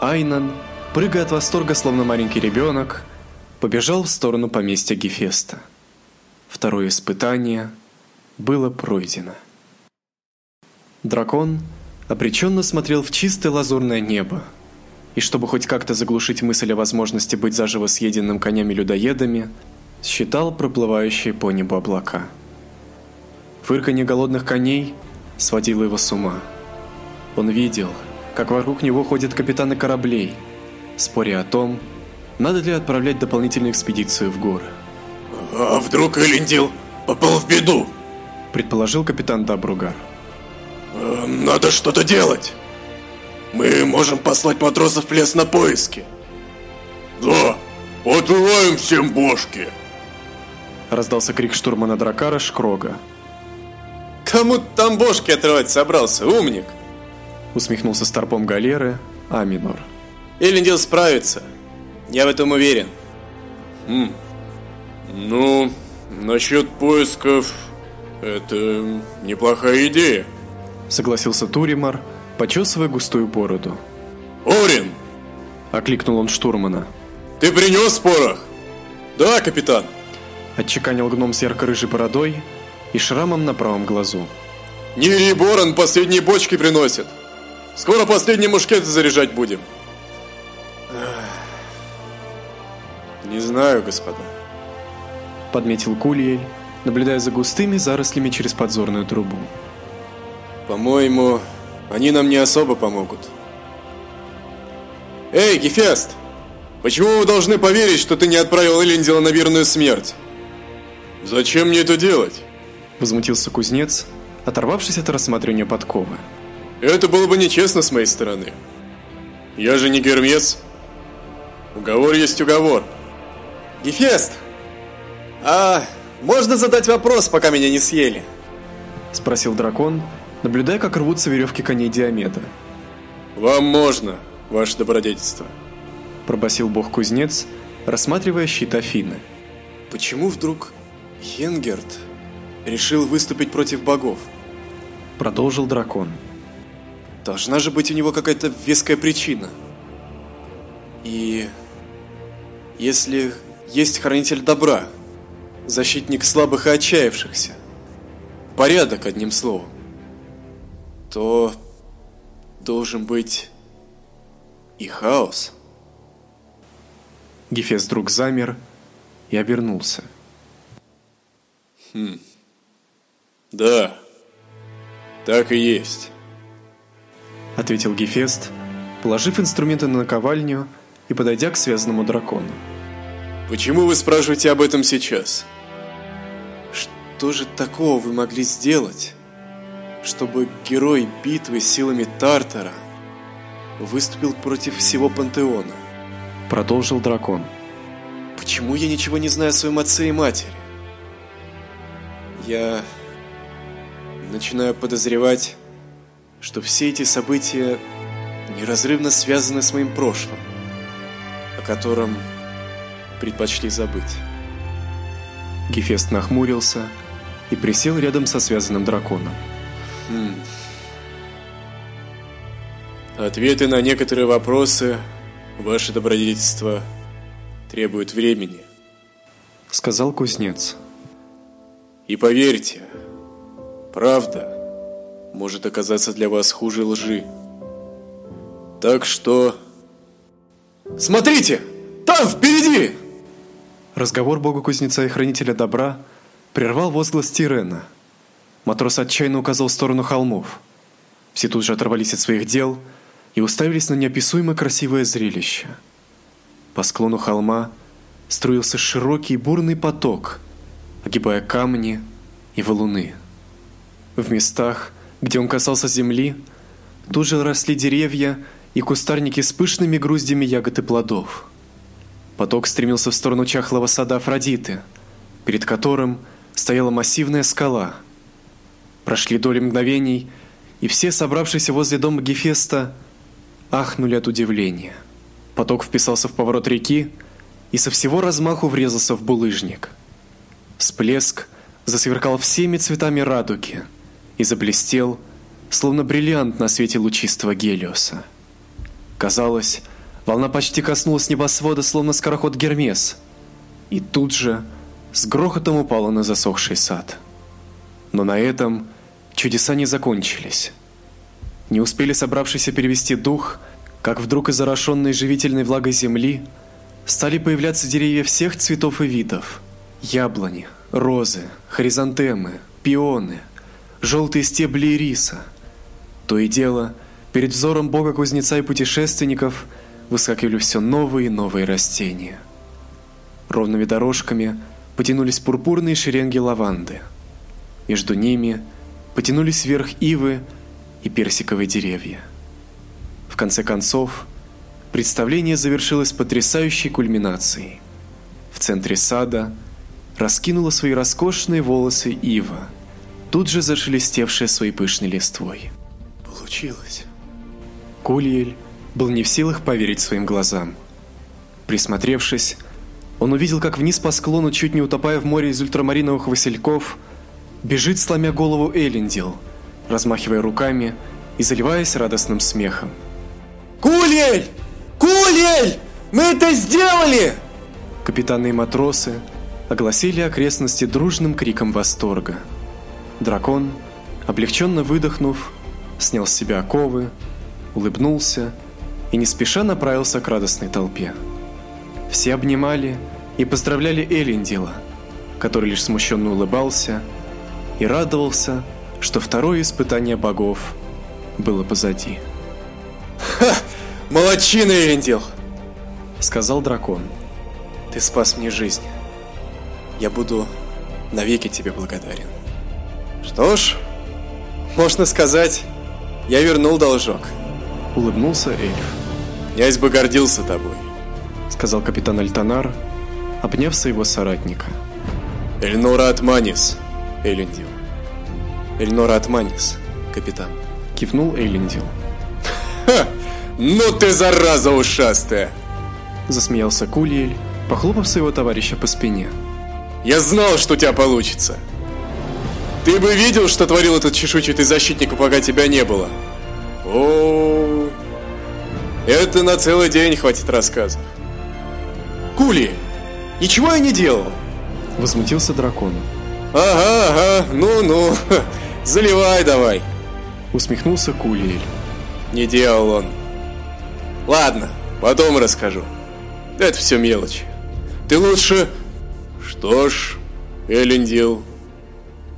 Айнан, прыгая от восторга, словно маленький ребенок, побежал в сторону поместья Гефеста. Второе испытание было пройдено. Дракон обреченно смотрел в чистое лазурное небо, и чтобы хоть как-то заглушить мысль о возможности быть заживо съеденным конями-людоедами, считал проплывающие по небу облака. Фырканье голодных коней сводило его с ума. Он видел, как вокруг него ходят капитаны кораблей, споря о том, надо ли отправлять дополнительную экспедицию в горы. А вдруг Элендил попал в беду? Предположил капитан Дабругар. Э, надо что-то делать. Мы можем послать матросов в лес на поиски. Да, отрываем всем бошки. Раздался крик штурмана Дракара Шкрога. Кому там бошки отрывать собрался, умник? Усмехнулся старпом галеры Аминор. Элендил справится. Я в этом уверен. Хм. Ну, насчет поисков... Это неплохая идея. Согласился Туримар, почесывая густую бороду. «Орин!» – окликнул он штурмана. «Ты принес порох?» «Да, капитан!» – отчеканил гном с ярко-рыжей бородой и шрамом на правом глазу. «Нири Борон последние бочки приносят. Скоро последние мушкеты заряжать будем». «Не знаю, господа», – подметил Кульель, наблюдая за густыми зарослями через подзорную трубу. По-моему, они нам не особо помогут. Эй, Гефест! Почему вы должны поверить, что ты не отправил Элендила на верную смерть? Зачем мне это делать? Возмутился кузнец, оторвавшись от рассматривания подковы. Это было бы нечестно с моей стороны. Я же не Гермес. Уговор есть уговор. Гефест! А можно задать вопрос, пока меня не съели? Спросил дракон, наблюдая, как рвутся веревки коней Диомеда. «Вам можно, ваше добродетельство», – пробасил бог-кузнец, рассматривая щит Афины. «Почему вдруг Хенгерт решил выступить против богов?» – продолжил дракон. «Должна же быть у него какая-то веская причина. И если есть хранитель добра, защитник слабых и отчаявшихся, порядок, одним словом, то должен быть и хаос. Гефес вдруг замер и обернулся. Хм. Да, так и есть. Ответил Гефест, положив инструменты на наковальню и подойдя к связанному дракону. Почему вы спрашиваете об этом сейчас? Что же такого вы могли сделать? чтобы герой битвы силами Тартара выступил против всего пантеона. Продолжил дракон. Почему я ничего не знаю о своем отце и матери? Я начинаю подозревать, что все эти события неразрывно связаны с моим прошлым, котором предпочли забыть. Гефест нахмурился и присел рядом со связанным драконом. Хм. Ответы на некоторые вопросы, ваше добродетельство, требуют времени. Сказал кузнец. И поверьте, правда может оказаться для вас хуже лжи. Так что... Смотрите! Там, впереди! Разговор бога-кузнеца и хранителя добра прервал возглас Тирена – Матрос отчаянно указал в сторону холмов. Все тут же оторвались от своих дел и уставились на неописуемо красивое зрелище. По склону холма струился широкий бурный поток, огибая камни и валуны. В местах, где он касался земли, тут же росли деревья и кустарники с пышными груздями ягод и плодов. Поток стремился в сторону чахлого сада Афродиты, перед которым стояла массивная скала – Прошли доли мгновений, и все, собравшиеся возле дома Гефеста, ахнули от удивления. Поток вписался в поворот реки и со всего размаху врезался в булыжник. Всплеск засверкал всеми цветами радуги и заблестел словно бриллиант на свете лучистого Гелиоса. Казалось, волна почти коснулась небосвода, словно скороход Гермес, и тут же с грохотом упала на засохший сад. Но на этом чудеса не закончились. Не успели собравшиеся перевести дух, как вдруг из орошенной живительной влагой земли стали появляться деревья всех цветов и видов: яблони, розы, хризантемы, пионы, желтые стебли ириса. То и дело, перед взором бога-кузнеца и путешественников выскакивали все новые и новые растения. Ровными дорожками потянулись пурпурные шеренги лаванды. Между ними потянулись вверх ивы и персиковые деревья. В конце концов, представление завершилось потрясающей кульминацией. В центре сада раскинула свои роскошные волосы ива, тут же зашелестевшая своей пышной листвой. Получилось. Кулиель был не в силах поверить своим глазам. Присмотревшись, он увидел, как вниз по склону, чуть не утопая в море из ультрамариновых васильков, бежит, сломя голову Элендил, размахивая руками и заливаясь радостным смехом. Кулиэль! Кулиэль! Мы это сделали! Капитаны и матросы огласили окрестности дружным криком восторга. Дракон, облегченно выдохнув, снял с себя оковы, улыбнулся и не спеша направился к радостной толпе. Все обнимали и поздравляли Элендила, который лишь смущенно улыбался и радовался, что второе испытание богов было позади. Ха! Молодчина, Элендил! Сказал дракон. Ты спас мне жизнь. Я буду навеки тебе благодарен. Что ж, можно сказать, я вернул должок. Улыбнулся эльф. Князь бы гордился тобой. Сказал капитан Альтанар, обняв своего соратника. Эльнора Атманис, Элендил. Эльнора Атманис, капитан. Кивнул Элендил. Ха! Ну ты зараза ушастая! Засмеялся Кулиэль, похлопав своего товарища по спине. Я знал, что у тебя получится. Ты бы видел, что творил этот чешуйчатый защитник, пока тебя не было. О, это на целый день хватит рассказов. Кули, ничего я не делал. Возмутился дракон. Ага, ага, ну-ну, заливай давай. Усмехнулся Кулиэль. Не делал он. Ладно, потом расскажу. Это все мелочи. Ты лучше... Что ж, Элендил,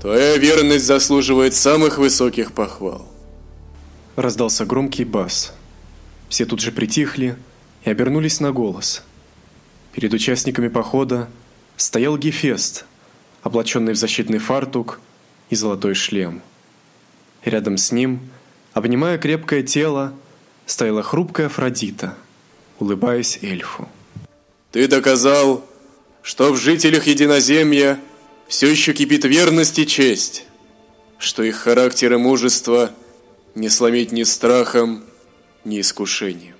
твоя верность заслуживает самых высоких похвал. Раздался громкий бас. Все тут же притихли и обернулись на голос. Перед участниками похода стоял Гефест, облаченный в защитный фартук и золотой шлем. Рядом с ним, обнимая крепкое тело, стояла хрупкая Афродита, улыбаясь эльфу. Ты доказал, что в жителях Единоземья все еще кипит верность и честь, что их характер и мужество не сломить ни страхом, ни искушением,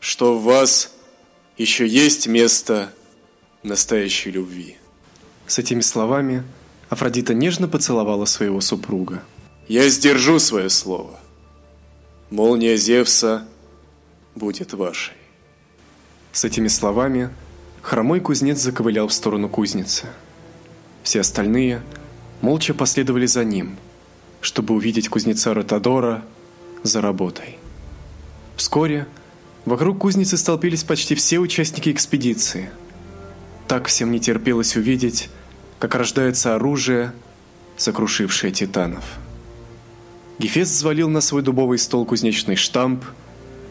что в вас еще есть место настоящей любви. С этими словами Афродита нежно поцеловала своего супруга. Я сдержу свое слово. Молния Зевса будет вашей. С этими словами хромой кузнец заковылял в сторону кузницы. Все остальные молча последовали за ним, чтобы увидеть кузнеца Ротадора за работой. Вскоре вокруг кузницы столпились почти все участники экспедиции. Так всем не терпелось увидеть, как рождается оружие, сокрушившее титанов. Гефест взвалил на свой дубовый стол кузнечный штамп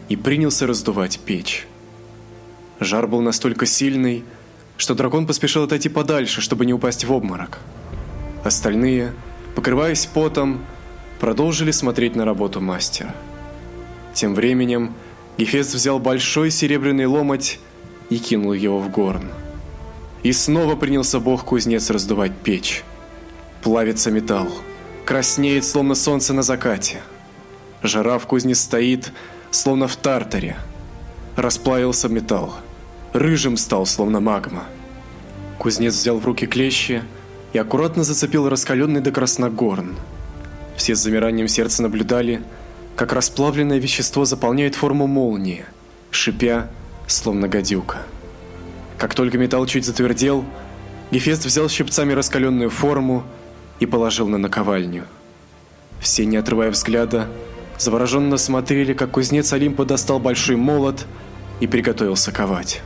и принялся раздувать печь. Жар был настолько сильный, что дракон поспешил отойти подальше, чтобы не упасть в обморок. Остальные, покрываясь потом, продолжили смотреть на работу мастера. Тем временем Гефест взял большой серебряный ломоть и кинул его в горн. И снова принялся бог-кузнец раздувать печь. Плавится металл, краснеет, словно солнце на закате. Жара в кузне стоит, словно в тартаре. Расплавился металл, рыжим стал, словно магма. Кузнец взял в руки клещи и аккуратно зацепил раскаленный до красна горн. Все с замиранием сердца наблюдали, как расплавленное вещество заполняет форму молнии, шипя, словно гадюка. Как только металл чуть затвердел, Гефест взял щипцами раскаленную форму и положил на наковальню. Все, не отрывая взгляда, завороженно смотрели, как кузнец Олимпа достал большой молот и приготовился ковать.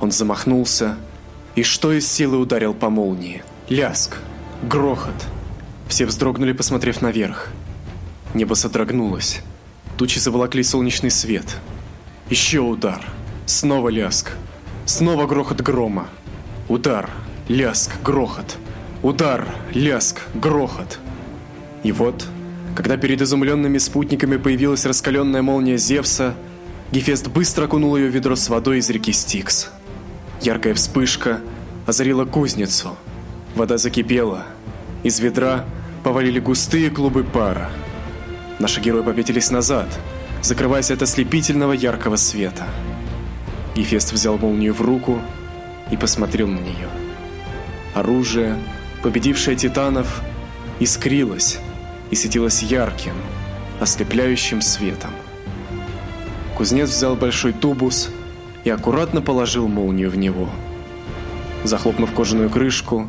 Он замахнулся и что из силы ударил по молнии. Ляск, грохот. Все вздрогнули, посмотрев наверх. Небо содрогнулось. Тучи заволокли солнечный свет. Еще удар. Снова ляск. Снова грохот грома. Удар, ляск, грохот. Удар, ляск, грохот. И вот, когда перед изумленными спутниками появилась раскаленная молния Зевса, Гефест быстро окунул ее в ведро с водой из реки Стикс. Яркая вспышка озарила кузницу. Вода закипела. Из ведра повалили густые клубы пара. Наши герои попятились назад, закрываясь от ослепительного яркого света. Гефест взял молнию в руку и посмотрел на нее. Оружие, победившее титанов, искрилось и светилось ярким, ослепляющим светом. Кузнец взял большой тубус и аккуратно положил молнию в него. Захлопнув кожаную крышку,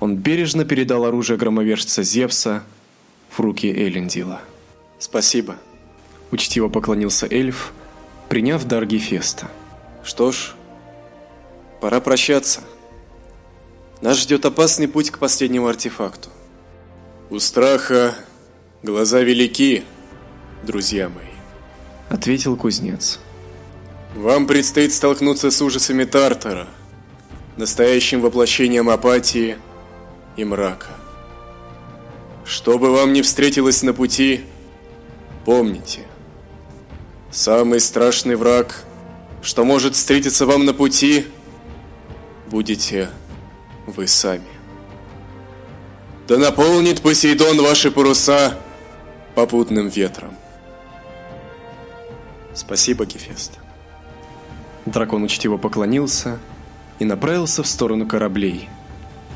он бережно передал оружие громовержца Зевса в руки Элендила. Спасибо. Учтиво поклонился эльф, приняв дар Гефеста. Что ж, пора прощаться. Нас ждет опасный путь к последнему артефакту. У страха глаза велики, друзья мои. Ответил кузнец. Вам предстоит столкнуться с ужасами Тартара, настоящим воплощением апатии и мрака. Что бы вам ни встретилось на пути, помните, самый страшный враг, что может встретиться вам на пути, будете вы сами. Да наполнит Посейдон ваши паруса попутным ветром. Спасибо, Гефест. Дракон учтиво поклонился и направился в сторону кораблей,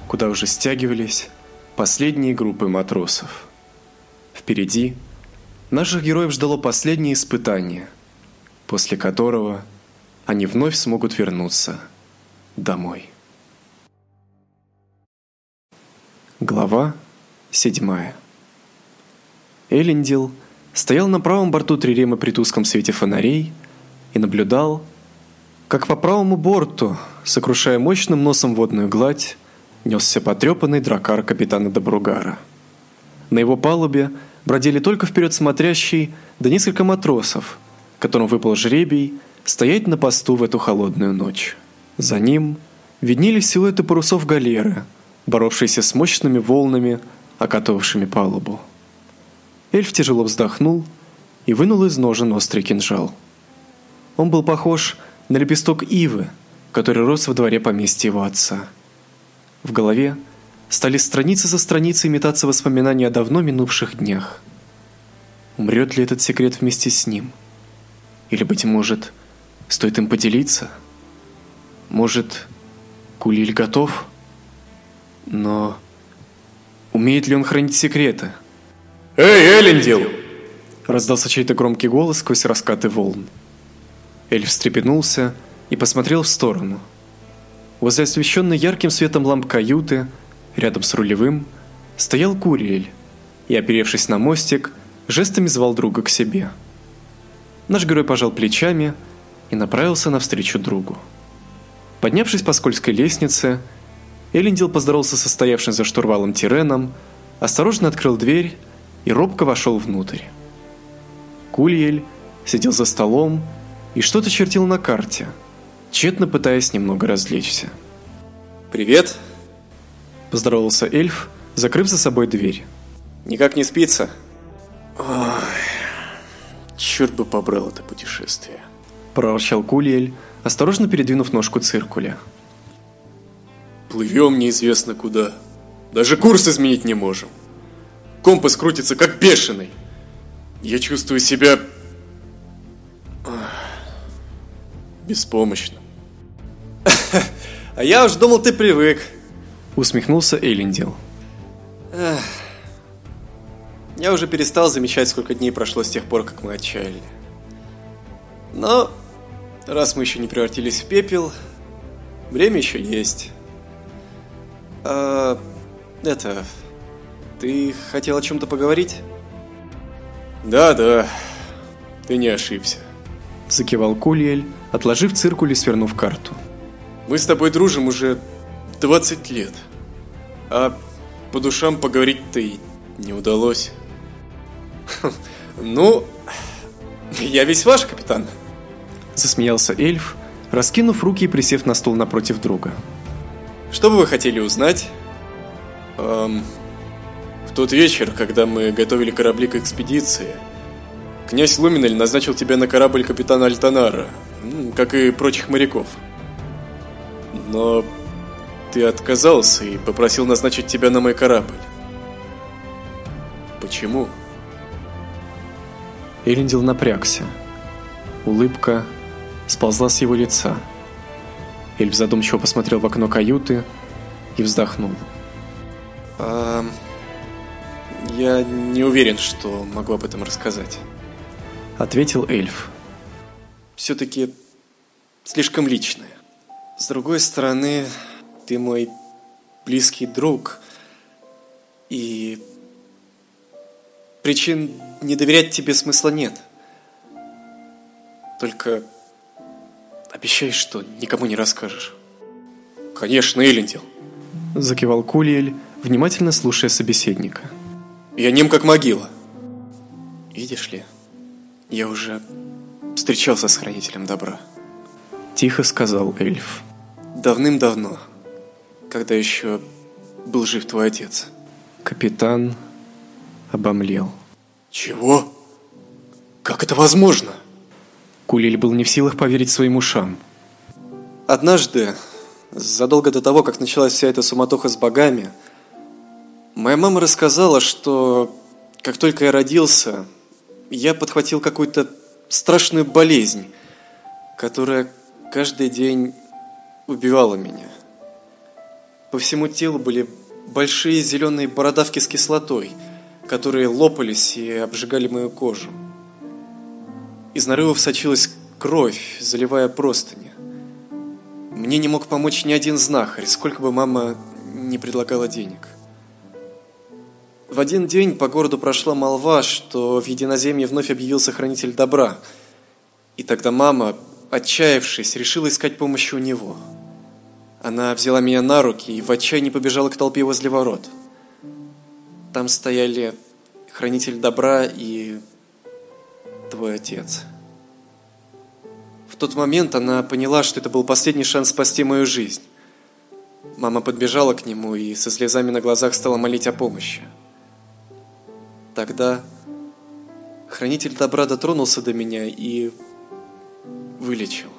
куда уже стягивались последние группы матросов. Впереди наших героев ждало последнее испытание, после которого они вновь смогут вернуться домой. Глава седьмая. Элендил стоял на правом борту трирема при тусклом свете фонарей и наблюдал, как по правому борту, сокрушая мощным носом водную гладь, несся потрепанный дракар капитана Добругара. На его палубе бродили только вперед смотрящий да несколько матросов, которым выпал жребий стоять на посту в эту холодную ночь. За ним виднелись силуэты парусов галеры, боровшиеся с мощными волнами, окатывавшими палубу. Эльф тяжело вздохнул и вынул из ножен острый кинжал. Он был похож на лепесток ивы, который рос во дворе поместья его отца. В голове стали страницы за страницей метаться воспоминания о давно минувших днях. Умрет ли этот секрет вместе с ним? Или, быть может, стоит им поделиться? Может, Кулиль готов? Но умеет ли он хранить секреты? «Эй, Элендил!» Раздался чей-то громкий голос сквозь раскаты волн. Эльф встрепенулся и посмотрел в сторону. Возле освещенной ярким светом ламп каюты, рядом с рулевым, стоял Куриэль и, оперевшись на мостик, жестами звал друга к себе. Наш герой пожал плечами и направился навстречу другу. Поднявшись по скользкой лестнице, Элендил поздоровался со стоявшим за штурвалом Тиреном, осторожно открыл дверь и робко вошел внутрь. Кульель сидел за столом и что-то чертил на карте, тщетно пытаясь немного развлечься. «Привет!» – поздоровался эльф, закрыв за собой дверь. «Никак не спится?» «Ой, черт бы побрал это путешествие!» – проворчал Кульель, осторожно передвинув ножку циркуля. «Плывем неизвестно куда. Даже курс изменить не можем. Компас крутится как бешеный. Я чувствую себя беспомощным. А я уж думал, ты привык. Усмехнулся Элендил. я уже перестал замечать, сколько дней прошло с тех пор, как мы отчаяли. Но раз мы еще не превратились в пепел, время еще есть. А, это... Ты хотел о чем-то поговорить? Да, да. Ты не ошибся. Закивал Кулиэль, отложив циркуль и свернув карту. Мы с тобой дружим уже 20 лет. А по душам поговорить-то и не удалось. Ну, я весь ваш, капитан. Засмеялся эльф, раскинув руки и присев на стул напротив друга. Что бы вы хотели узнать? Эм, в тот вечер, когда мы готовили корабли к экспедиции, князь Луминель назначил тебя на корабль капитана Альтанара, как и прочих моряков. Но ты отказался и попросил назначить тебя на мой корабль. Почему? Элендил напрягся. Улыбка сползла с его лица. Эльф задумчиво посмотрел в окно каюты и вздохнул. А, я не уверен, что могу об этом рассказать. Ответил эльф. Все-таки слишком личное. С другой стороны, ты мой близкий друг. И причин не доверять тебе смысла нет. Только обещай, что никому не расскажешь. Конечно, Элендил. Закивал Кулиэль, внимательно слушая собеседника. Я нем как могила. Видишь ли, я уже встречался с Хранителем Добра. Тихо сказал эльф. Давным-давно, когда еще был жив твой отец. Капитан обомлел. Чего? Как это возможно? Кулиль был не в силах поверить своим ушам. Однажды, задолго до того, как началась вся эта суматоха с богами, моя мама рассказала, что как только я родился, я подхватил какую-то страшную болезнь, которая каждый день убивала меня. По всему телу были большие зеленые бородавки с кислотой, которые лопались и обжигали мою кожу. Из нарывов сочилась кровь, заливая простыни. Мне не мог помочь ни один знахарь, сколько бы мама не предлагала денег. В один день по городу прошла молва, что в Единоземье вновь объявился хранитель добра. И тогда мама, отчаявшись, решила искать помощи у него. Она взяла меня на руки и в отчаянии побежала к толпе возле ворот. Там стояли хранитель добра и твой отец. В тот момент она поняла, что это был последний шанс спасти мою жизнь. Мама подбежала к нему и со слезами на глазах стала молить о помощи. Тогда хранитель добра дотронулся до меня и вылечил.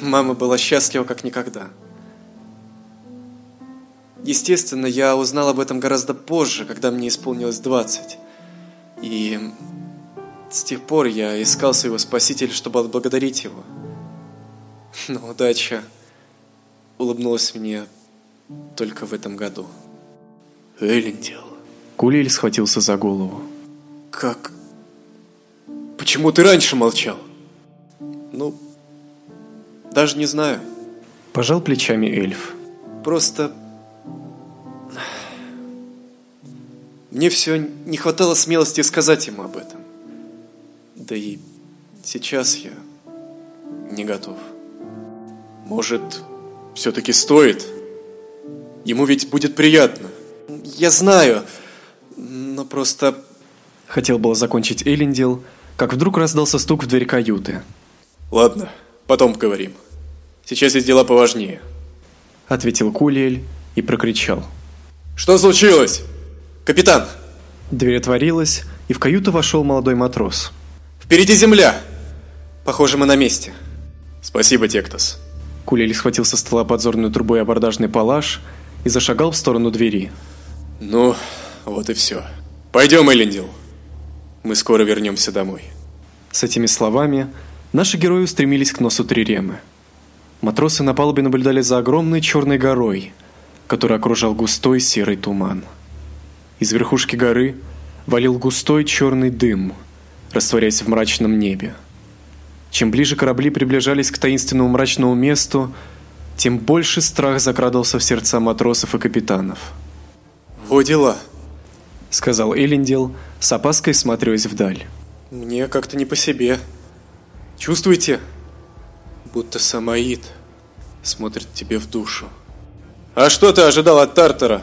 Мама была счастлива как никогда. Естественно, я узнал об этом гораздо позже, когда мне исполнилось 20. И с тех пор я искал своего спасителя, чтобы отблагодарить его. Но удача улыбнулась мне только в этом году. Эллендил. Кулиль схватился за голову. Как? Почему ты раньше молчал? Ну, даже не знаю. Пожал плечами эльф. Просто... Мне все не хватало смелости сказать ему об этом. Да и сейчас я не готов. Может, все-таки стоит? Ему ведь будет приятно. Я знаю, но просто... Хотел было закончить Эллендил, как вдруг раздался стук в дверь каюты. Ладно, потом поговорим. Сейчас есть дела поважнее. Ответил Кулиэль и прокричал. Что случилось? Капитан! Дверь отворилась, и в каюту вошел молодой матрос. Впереди земля! Похоже, мы на месте. Спасибо, Тектос. Кулель схватил со стола подзорную трубу и абордажный палаш и зашагал в сторону двери. Ну, вот и все. Пойдем, Эллендил. Мы скоро вернемся домой. С этими словами наши герои устремились к носу Триремы. Матросы на палубе наблюдали за огромной черной горой, которую окружал густой серый туман. Из верхушки горы валил густой черный дым, растворяясь в мрачном небе. Чем ближе корабли приближались к таинственному мрачному месту, тем больше страх закрадывался в сердца матросов и капитанов. Во дела. Сказал Элендил, с опаской всматриваясь вдаль. Мне как-то не по себе. Чувствуете? Будто Самаид смотрит тебе в душу. А что ты ожидал от Тартара?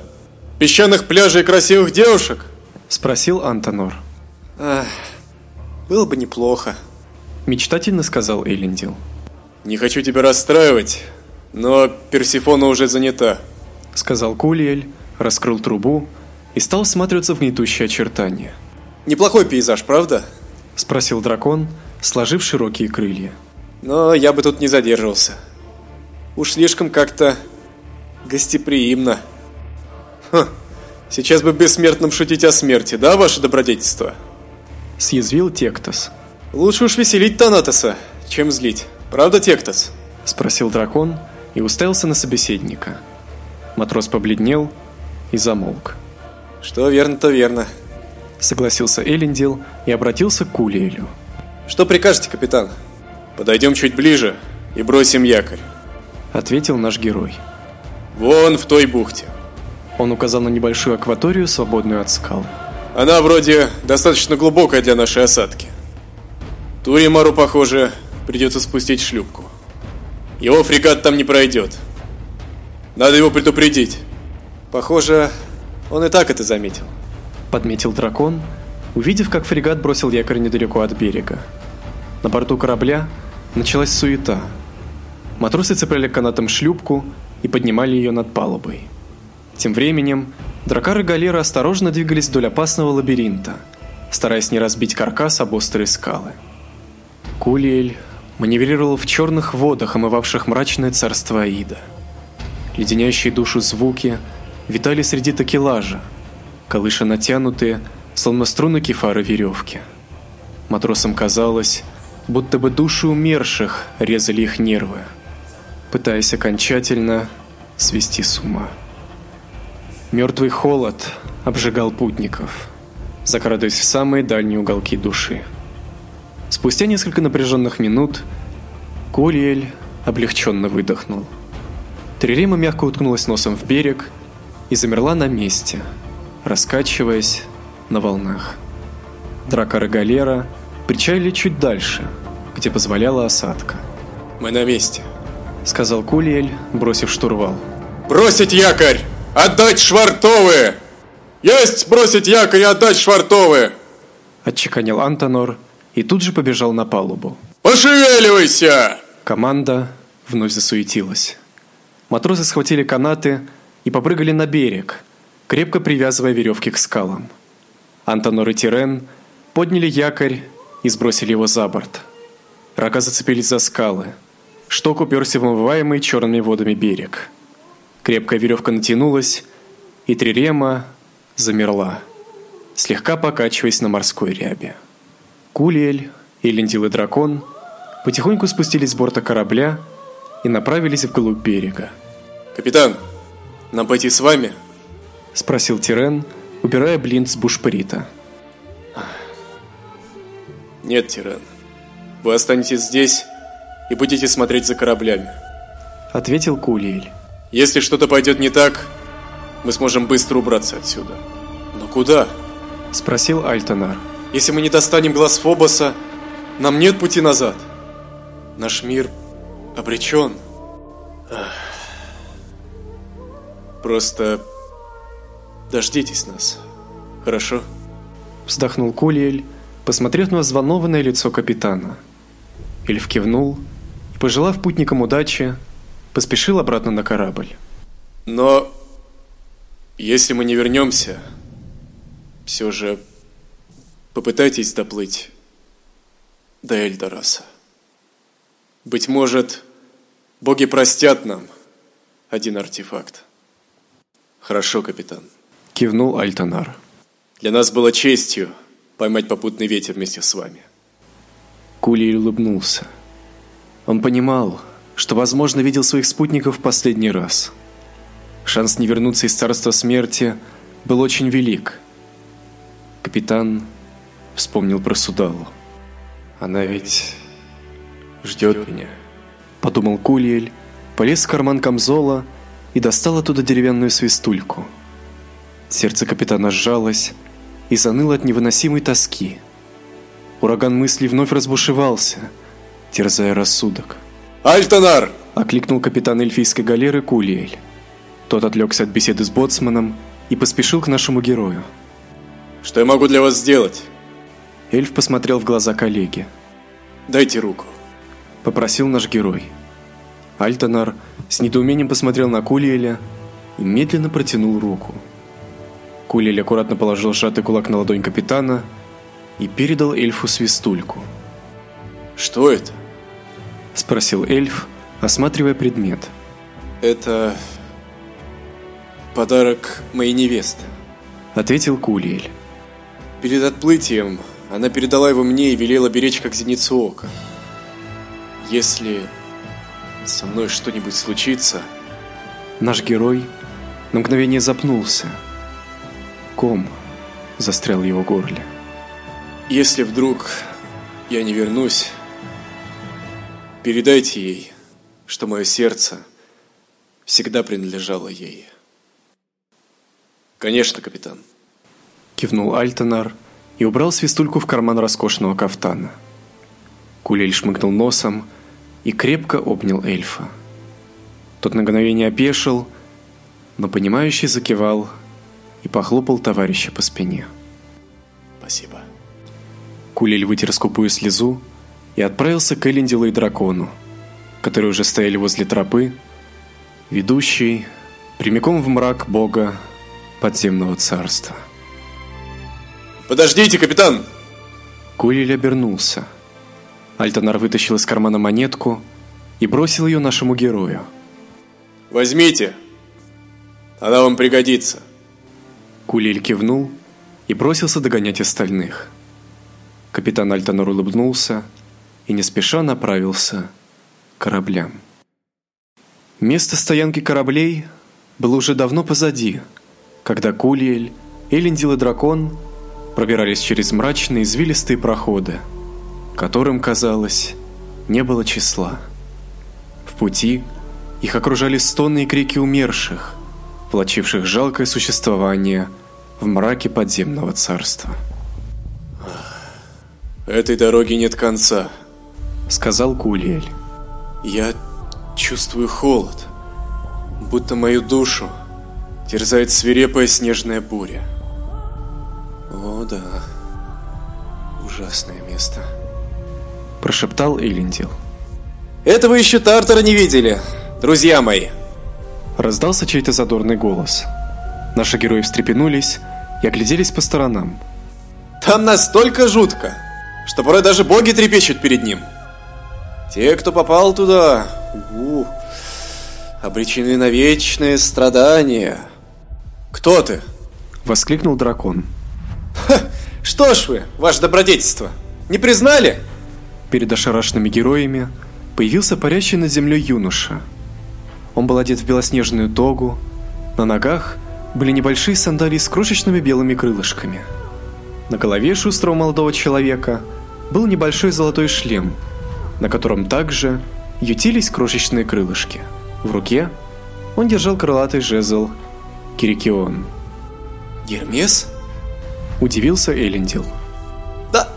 Песчаных пляжей и красивых девушек? Спросил Антонор. Ах, было бы неплохо. Мечтательно сказал Элендил. Не хочу тебя расстраивать, но Персифона уже занята. Сказал Кулиэль, раскрыл трубу и стал всматриваться в гнетущие очертания. Неплохой пейзаж, правда? Спросил дракон, сложив широкие крылья. Но я бы тут не задерживался. Уж слишком как-то гостеприимно. Ха, сейчас бы бессмертным шутить о смерти, да, ваше добродетельство? Съязвил Тектос. Лучше уж веселить Танатоса, чем злить. Правда, Тектос? Спросил дракон и уставился на собеседника. Матрос побледнел и замолк. Что верно, то верно. Согласился Элендил и обратился к Кулиэлю. Что прикажете, капитан? Подойдем чуть ближе и бросим якорь. Ответил наш герой. Вон в той бухте. Он указал на небольшую акваторию, свободную от скал. Она вроде достаточно глубокая для нашей осадки. Туримару, похоже, придется спустить шлюпку. Его фрегат там не пройдет. Надо его предупредить. Похоже, он и так это заметил. Подметил дракон, увидев, как фрегат бросил якорь недалеко от берега. На борту корабля началась суета. Матросы цепляли канатом шлюпку и поднимали ее над палубой. Тем временем дракар и галера осторожно двигались вдоль опасного лабиринта, стараясь не разбить каркас об острые скалы. Кулиэль маневрировал в черных водах, омывавших мрачное царство Аида. Леденящие душу звуки витали среди такелажа, колыша натянутые, словно струны кефара веревки. Матросам казалось, будто бы души умерших резали их нервы, пытаясь окончательно свести с ума. Мертвый холод обжигал путников, закрадываясь в самые дальние уголки души. Спустя несколько напряженных минут Куриэль облегченно выдохнул. Трирема мягко уткнулась носом в берег и замерла на месте, раскачиваясь на волнах. Дракар и Галера причалили чуть дальше, где позволяла осадка. «Мы на месте», — сказал Кулиэль, бросив штурвал. «Бросить якорь! Отдать швартовые! Есть бросить якорь и отдать швартовые!» Отчеканил Антонор и тут же побежал на палубу. «Пошевеливайся!» Команда вновь засуетилась. Матросы схватили канаты и попрыгали на берег, крепко привязывая веревки к скалам. Антонор и Тирен подняли якорь и сбросили его за борт. Рака зацепились за скалы. Шток уперся в омываемый черными водами берег. Крепкая веревка натянулась, и трирема замерла, слегка покачиваясь на морской рябе. Кулиэль и Лендил и Дракон потихоньку спустились с борта корабля и направились вглубь берега. «Капитан, нам пойти с вами?» – спросил Тирен, убирая блин с бушприта. «Нет, Тирен. Вы останетесь здесь и будете смотреть за кораблями», – ответил Кулиэль. «Если что-то пойдет не так, мы сможем быстро убраться отсюда». «Но куда?» – спросил Альтонар. «Если мы не достанем глаз Фобоса, нам нет пути назад. Наш мир обречен». Просто дождитесь нас, хорошо? Вздохнул Кулиэль, посмотрев на взволнованное лицо капитана. Эльф кивнул и, пожелав путникам удачи, поспешил обратно на корабль. Но если мы не вернемся, все же попытайтесь доплыть до Эльдораса. Быть может, боги простят нам один артефакт. Хорошо, капитан. Кивнул Альтанар. Для нас было честью поймать попутный ветер вместе с вами. Кулий улыбнулся. Он понимал, что, возможно, видел своих спутников в последний раз. Шанс не вернуться из царства смерти был очень велик. Капитан вспомнил про Судалу. Она ведь ждет меня. Подумал Кулиэль, полез в карман камзола и достал оттуда деревянную свистульку. Сердце капитана сжалось и заныло от невыносимой тоски. Ураган мыслей вновь разбушевался, терзая рассудок. «Альтонар!» – окликнул капитан эльфийской галеры Кулиэль. Тот отвлекся от беседы с боцманом и поспешил к нашему герою. «Что я могу для вас сделать?» Эльф посмотрел в глаза коллеги. «Дайте руку», – попросил наш герой. Альтонар с недоумением посмотрел на Кулиэля и медленно протянул руку. Кулиэль аккуратно положил сжатый кулак на ладонь капитана и передал эльфу свистульку. «Что это?» – спросил эльф, осматривая предмет. «Это подарок моей невесты», – ответил Кулиэль. «Перед отплытием она передала его мне и велела беречь как зеницу ока. Если со мной что-нибудь случится...» Наш герой на мгновение запнулся. Ком застрял в его горле. «Если вдруг я не вернусь, передайте ей, что мое сердце всегда принадлежало ей». «Конечно, капитан», — кивнул Альтонар и убрал свистульку в карман роскошного кафтана. Кулель шмыгнул носом и крепко обнял эльфа. Тот на мгновение опешил, но понимающий закивал и похлопал товарища по спине. «Спасибо». Кулель вытер скупую слезу и отправился к Элендилу и дракону, которые уже стояли возле тропы, ведущей прямиком в мрак бога подземного царства. «Подождите, капитан!» Кулель обернулся. Альтонар вытащил из кармана монетку и бросил ее нашему герою. «Возьмите! Она вам пригодится!» Кулель кивнул и бросился догонять остальных. Капитан Альтонар улыбнулся и не спеша направился к кораблям. Место стоянки кораблей было уже давно позади, когда Кулиэль, Элендил и Дракон пробирались через мрачные извилистые проходы, которым, казалось, не было числа. В пути их окружали стоны и крики умерших, влачивших жалкое существование в мраке подземного царства. «Этой дороги нет конца», — сказал Кулиэль. «Я чувствую холод, будто мою душу терзает свирепая снежная буря. О да, ужасное место», — прошептал Элендил. «Этого еще Тартара не видели, друзья мои!» Раздался чей-то задорный голос. Наши герои встрепенулись и огляделись по сторонам. «Там настолько жутко, что порой даже боги трепещут перед ним. Те, кто попал туда, у, обречены на вечные страдания. Кто ты? Воскликнул дракон. Ха, что ж вы, ваше добродетельство, не признали? Перед ошарашенными героями появился парящий над землей юноша. Он был одет в белоснежную тогу, на ногах были небольшие сандалии с крошечными белыми крылышками. На голове шустрого молодого человека был небольшой золотой шлем, на котором также ютились крошечные крылышки. В руке он держал крылатый жезл Кирикион. Гермес? Удивился Элендил. Да,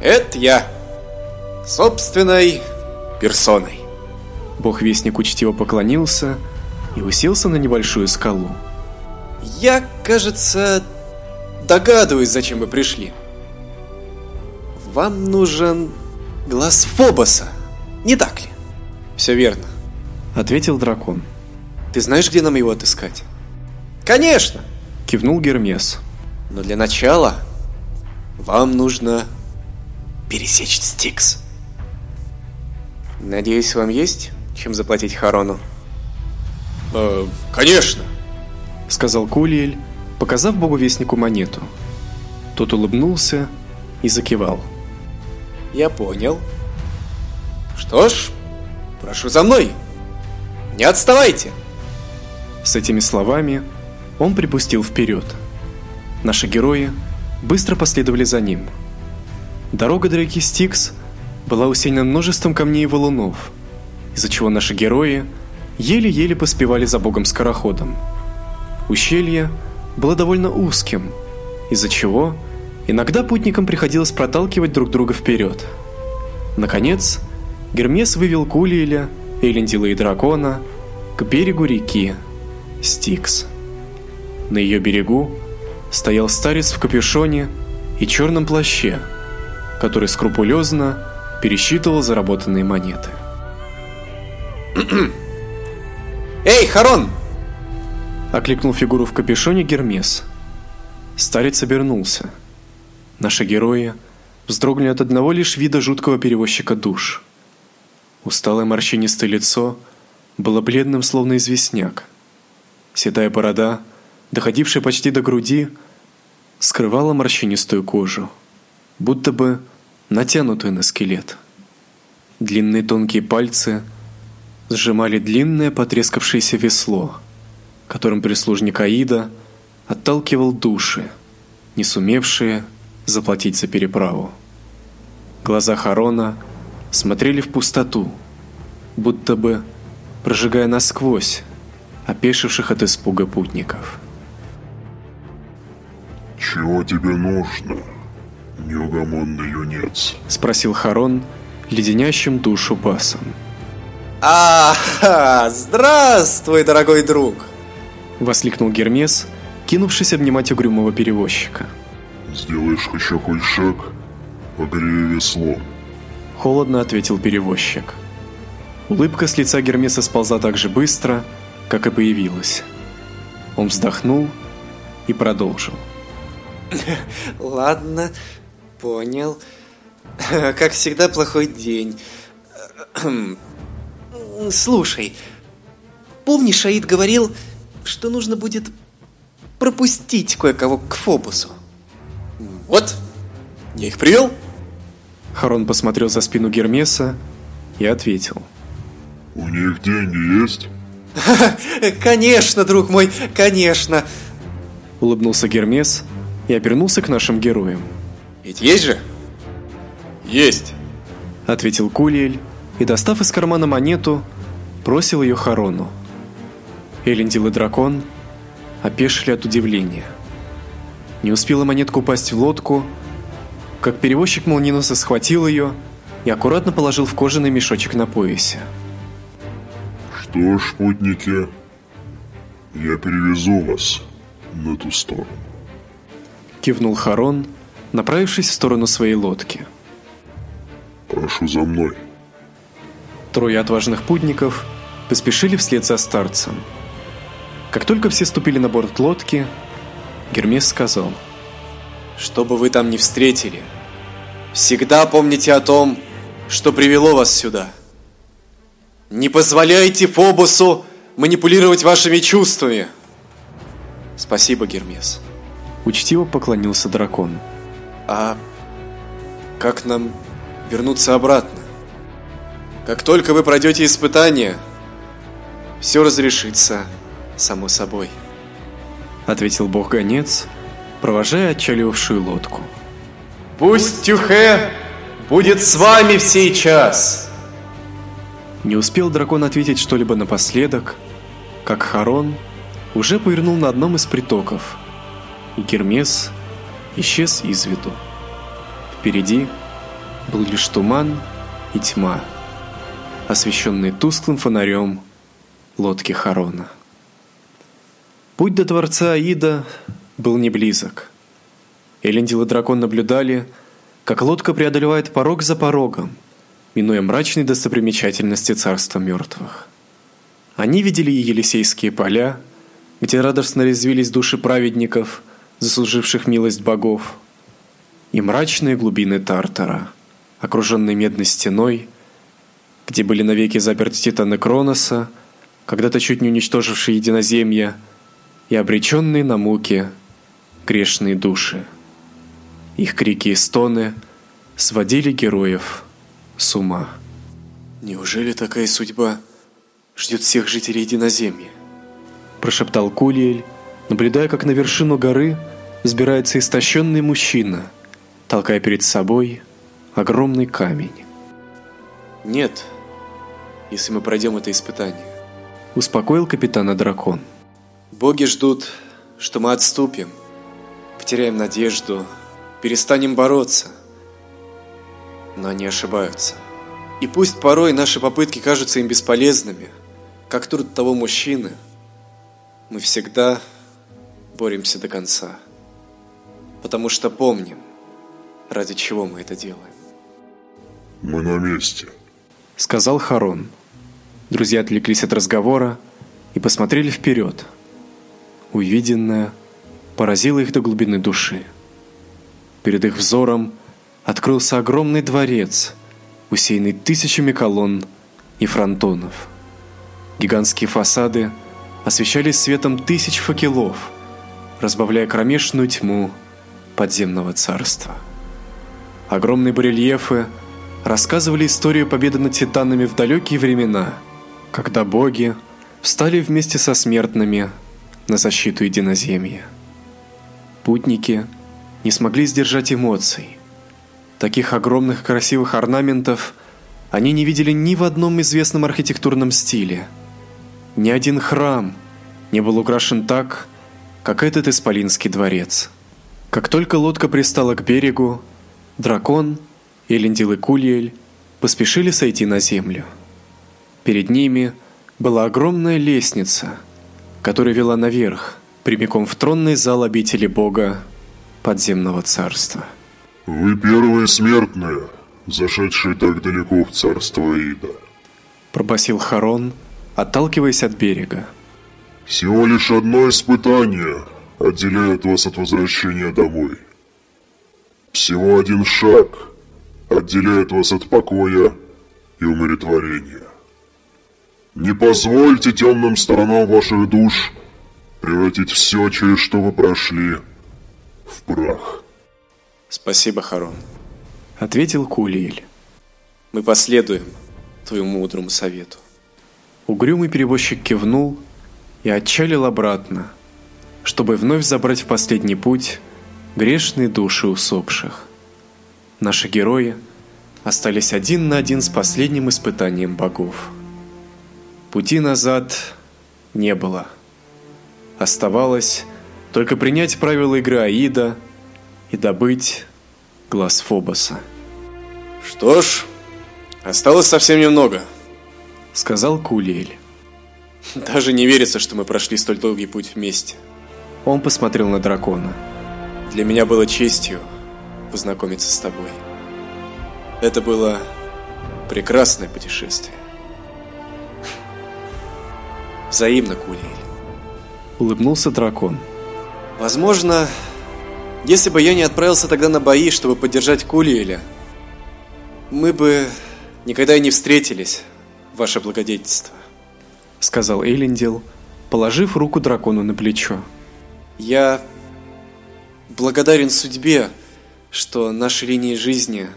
это я. Собственной персоной. Бог-вестник учтиво поклонился и уселся на небольшую скалу. Я, кажется, догадываюсь, зачем вы пришли. Вам нужен глаз Фобоса, не так ли? Все верно. Ответил дракон. Ты знаешь, где нам его отыскать? Конечно! Кивнул Гермес. Но для начала вам нужно пересечь Стикс. Надеюсь, вам есть чем заплатить Харону? Э, конечно! Сказал Кулиэль, показав богу-вестнику монету. Тот улыбнулся и закивал. Я понял. Что ж, прошу за мной. Не отставайте. С этими словами он припустил вперед. Наши герои быстро последовали за ним. Дорога до реки Стикс была усеяна множеством камней и валунов, из-за чего наши герои еле-еле поспевали за богом-скороходом. Ущелье было довольно узким, из-за чего иногда путникам приходилось проталкивать друг друга вперед. Наконец, Гермес вывел Кулиеля, Элендила и Дракона к берегу реки Стикс. На ее берегу стоял старец в капюшоне и черном плаще, который скрупулезно пересчитывал заработанные монеты. Эй, Харон! Окликнул фигуру в капюшоне Гермес. Старец обернулся. Наши герои вздрогнули от одного лишь вида жуткого перевозчика душ. Усталое морщинистое лицо было бледным, словно известняк. Седая борода, доходившая почти до груди, скрывала морщинистую кожу, будто бы натянутую на скелет. Длинные тонкие пальцы сжимали длинное потрескавшееся весло, которым прислужник Аида отталкивал души, не сумевшие заплатить за переправу. Глаза Харона смотрели в пустоту, будто бы прожигая насквозь опешивших от испуга путников. «Чего тебе нужно, неугомонный юнец?» – спросил Харон леденящим душу басом. «Ага, здравствуй, дорогой друг!» – воскликнул Гермес, кинувшись обнимать угрюмого перевозчика. «Сделаешь еще хоть шаг, погрею весло», – холодно ответил перевозчик. Улыбка с лица Гермеса сползла так же быстро, как и появилась. Он вздохнул и продолжил. Ладно, понял. Как всегда, плохой день. Слушай, помнишь, Аид говорил, что нужно будет пропустить кое-кого к Фобусу? Вот, я их привел. Харон посмотрел за спину Гермеса и ответил. У них деньги есть? Конечно, друг мой, конечно. Улыбнулся Гермес и обернулся к нашим героям. Ведь есть же? Есть. Ответил Кулиэль и, достав из кармана монету, бросил ее Харону. Элендил и дракон опешили от удивления. Не успела монетка упасть в лодку, как перевозчик молниеносно схватил ее и аккуратно положил в кожаный мешочек на поясе. Что ж, путники, я перевезу вас на ту сторону. Кивнул Харон, направившись в сторону своей лодки. Прошу за мной. Трое отважных путников поспешили вслед за старцем. Как только все ступили на борт лодки, Гермес сказал: "Что бы вы там ни встретили, всегда помните о том, что привело вас сюда. Не позволяйте Фобусу манипулировать вашими чувствами". Спасибо, Гермес. Учтиво поклонился дракон. А как нам вернуться обратно? Как только вы пройдете испытание, все разрешится само собой. Ответил бог-гонец, провожая отчалившую лодку. Пусть Тюхе будет с вами в сей час. Не успел дракон ответить что-либо напоследок, как Харон уже повернул на одном из притоков – и Гермес исчез из виду. Впереди был лишь туман и тьма, освещенные тусклым фонарем лодки Харона. Путь до дворца Аида был не близок. Элендил и дракон наблюдали, как лодка преодолевает порог за порогом, минуя мрачные достопримечательности царства мертвых. Они видели и Елисейские поля, где радостно резвились души праведников – заслуживших милость богов, и мрачные глубины Тартара, окруженные медной стеной, где были навеки заперты титаны Кроноса, когда-то чуть не уничтожившие единоземье, и обреченные на муки грешные души. Их крики и стоны сводили героев с ума. Неужели такая судьба ждет всех жителей Единоземья? Прошептал Кулиэль, наблюдая, как на вершину горы взбирается истощенный мужчина, толкая перед собой огромный камень. Нет, если мы пройдем это испытание. Успокоил капитана дракон. Боги ждут, что мы отступим, потеряем надежду, перестанем бороться. Но они ошибаются. И пусть порой наши попытки кажутся им бесполезными, как труд того мужчины, мы всегда боремся до конца. Потому что помним, ради чего мы это делаем. Мы на месте. Сказал Харон. Друзья отвлеклись от разговора и посмотрели вперед. Увиденное поразило их до глубины души. Перед их взором открылся огромный дворец, усеянный тысячами колонн и фронтонов. Гигантские фасады освещались светом тысяч факелов, разбавляя кромешную тьму подземного царства. Огромные барельефы рассказывали историю победы над титанами в далекие времена, когда боги встали вместе со смертными на защиту единоземья. Путники не смогли сдержать эмоций. Таких огромных красивых орнаментов они не видели ни в одном известном архитектурном стиле. Ни один храм не был украшен так, как этот исполинский дворец. Как только лодка пристала к берегу, дракон, Элендил и Кульель поспешили сойти на землю. Перед ними была огромная лестница, которая вела наверх, прямиком в тронный зал обители Бога подземного царства. Вы первые смертные, зашедшие так далеко в царство Ида. Пробасил Харон, отталкиваясь от берега. Всего лишь одно испытание отделяет вас от возвращения домой. Всего один шаг отделяет вас от покоя и умиротворения. Не позвольте темным сторонам ваших душ превратить все, через что вы прошли, в прах. Спасибо, Харон. Ответил Кулиэль. Мы последуем твоему мудрому совету. Угрюмый перевозчик кивнул и отчалил обратно, чтобы вновь забрать в последний путь грешные души усопших. Наши герои остались один на один с последним испытанием богов. Пути назад не было. Оставалось только принять правила игры Аида и добыть глаз Фобоса. Что ж, осталось совсем немного. Сказал Кулиэль. Даже не верится, что мы прошли столь долгий путь вместе. Он посмотрел на дракона. Для меня было честью познакомиться с тобой. Это было прекрасное путешествие. Взаимно, Кулиэль. Улыбнулся дракон. Возможно, если бы я не отправился тогда на бои, чтобы поддержать Кулиэля, мы бы никогда и не встретились, ваше благодетельство. Сказал Эйлендил, положив руку дракону на плечо. Я благодарен судьбе, что наши линии жизни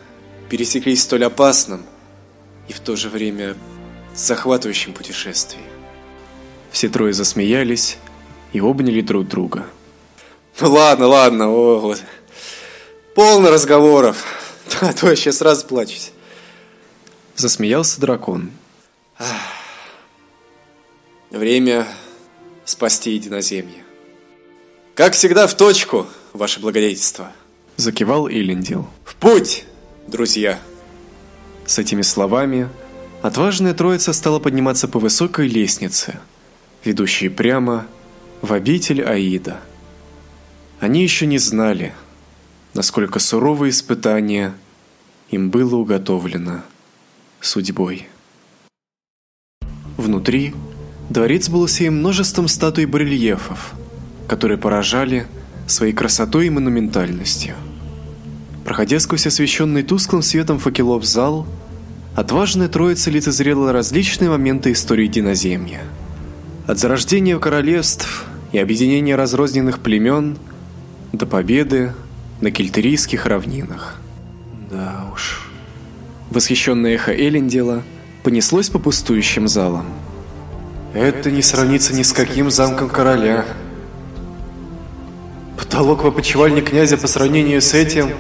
пересеклись в столь опасном и в то же время захватывающем путешествии. Все трое засмеялись и обняли друг друга. Ну ладно, ладно, о, вот. Полно разговоров, а то я сейчас расплачусь. Засмеялся дракон. Время спасти единоземье. Как всегда в точку, ваше благодетельство. Закивал Элендил. В путь, друзья. С этими словами отважная троица стала подниматься по высокой лестнице, ведущей прямо в обитель Аида. Они еще не знали, насколько суровое испытание им было уготовлено судьбой. Внутри дворец был усеян множеством статуй и барельефов, которые поражали своей красотой и монументальностью. Проходя сквозь освещенный тусклым светом факелов зал, отважная троица лицезрела различные моменты истории Диноземья. От зарождения королевств и объединения разрозненных племен до победы на кельтерийских равнинах. Да уж. Восхищенное эхо Элендела понеслось по пустующим залам. Это не сравнится ни с каким замком короля. Потолок в опочивальне князя по сравнению с этим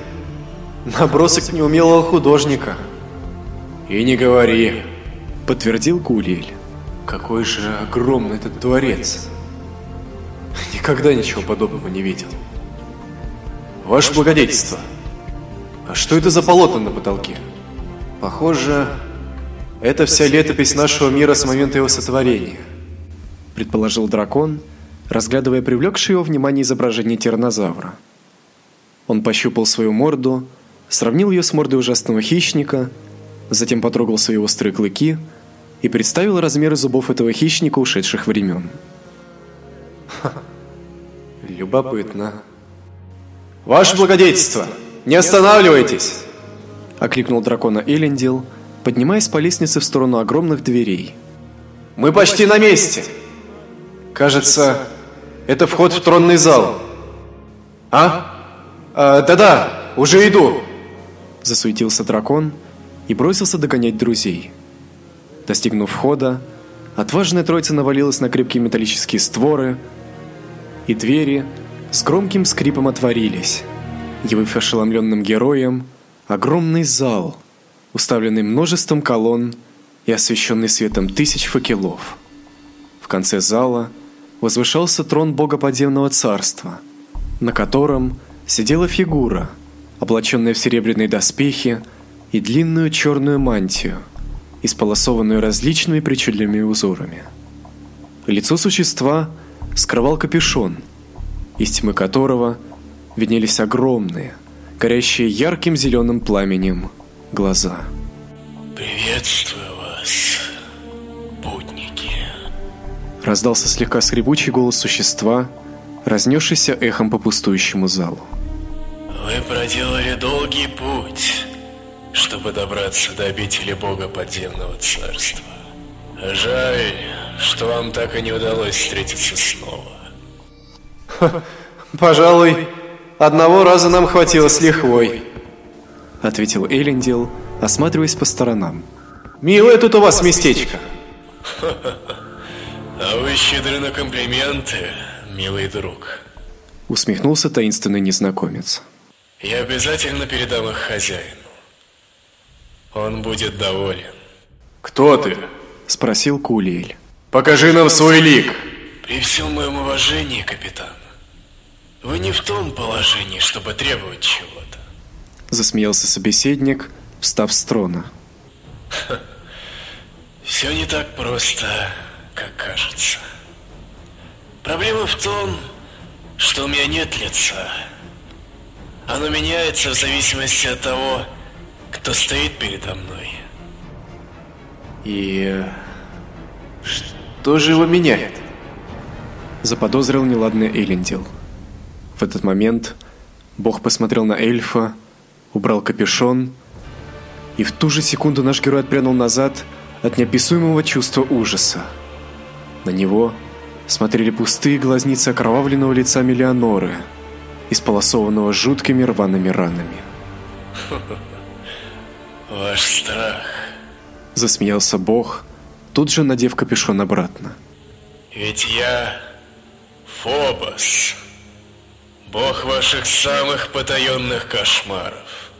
– набросок неумелого художника. И не говори, подтвердил Гулиэль. Какой же огромный этот дворец. Никогда ничего подобного не видел. Ваше благодетельство, а что это за полотна на потолке? Похоже, это вся летопись нашего мира с момента его сотворения, предположил дракон, разглядывая привлекшее его внимание изображение тираннозавра. Он пощупал свою морду, сравнил ее с мордой ужасного хищника, затем потрогал свои острые клыки и представил размеры зубов этого хищника ушедших времен. Любопытно. Ваше благодетельство, не останавливайтесь, окликнул дракона Элендил, поднимаясь по лестнице в сторону огромных дверей. Мы почти на месте. Кажется, это вход в тронный зал. А? а да-да, уже иду. Засуетился дракон и бросился догонять друзей. Достигнув входа, отважная троица навалилась на крепкие металлические створы, и двери с громким скрипом отворились, явив ошеломленным героям огромный зал, уставленный множеством колонн и освещенный светом тысяч факелов. В конце зала возвышался трон бога подземного царства, на котором сидела фигура, облаченная в серебряные доспехи и длинную черную мантию, исполосованную различными причудливыми узорами. Лицо существа скрывал капюшон, из тьмы которого виднелись огромные, горящие ярким зеленым пламенем глаза. Приветствую вас, путники. Раздался слегка скребучий голос существа, разнесшийся эхом по пустующему залу. Вы проделали долгий чтобы добраться до обители Бога Подземного Царства. Жаль, что вам так и не удалось встретиться снова. Пожалуй, одного раза нам хватило с лихвой, ответил Элендил, осматриваясь по сторонам. Милое тут у вас местечко. А вы щедры на комплименты, милый друг. Усмехнулся таинственный незнакомец. Я обязательно передам их хозяину. Он будет доволен. Кто ты? Спросил Кулиэль. Покажи нам свой лик. При всем моем уважении, капитан, вы не в том положении, чтобы требовать чего-то. Засмеялся собеседник, встав с трона. Все не так просто, как кажется. Проблема в том, что у меня нет лица. Оно меняется в зависимости от того, кто стоит передо мной. И что же его меняет? Заподозрил неладный Эйлендил. В этот момент Бог посмотрел на эльфа, убрал капюшон, и в ту же секунду наш герой отпрянул назад от неописуемого чувства ужаса. На него смотрели пустые глазницы окровавленного лица Миллионоры, исполосованного жуткими рваными ранами. Ваш страх. Засмеялся Бог, тут же надев капюшон обратно. Ведь я Фобос, бог ваших самых потаенных кошмаров.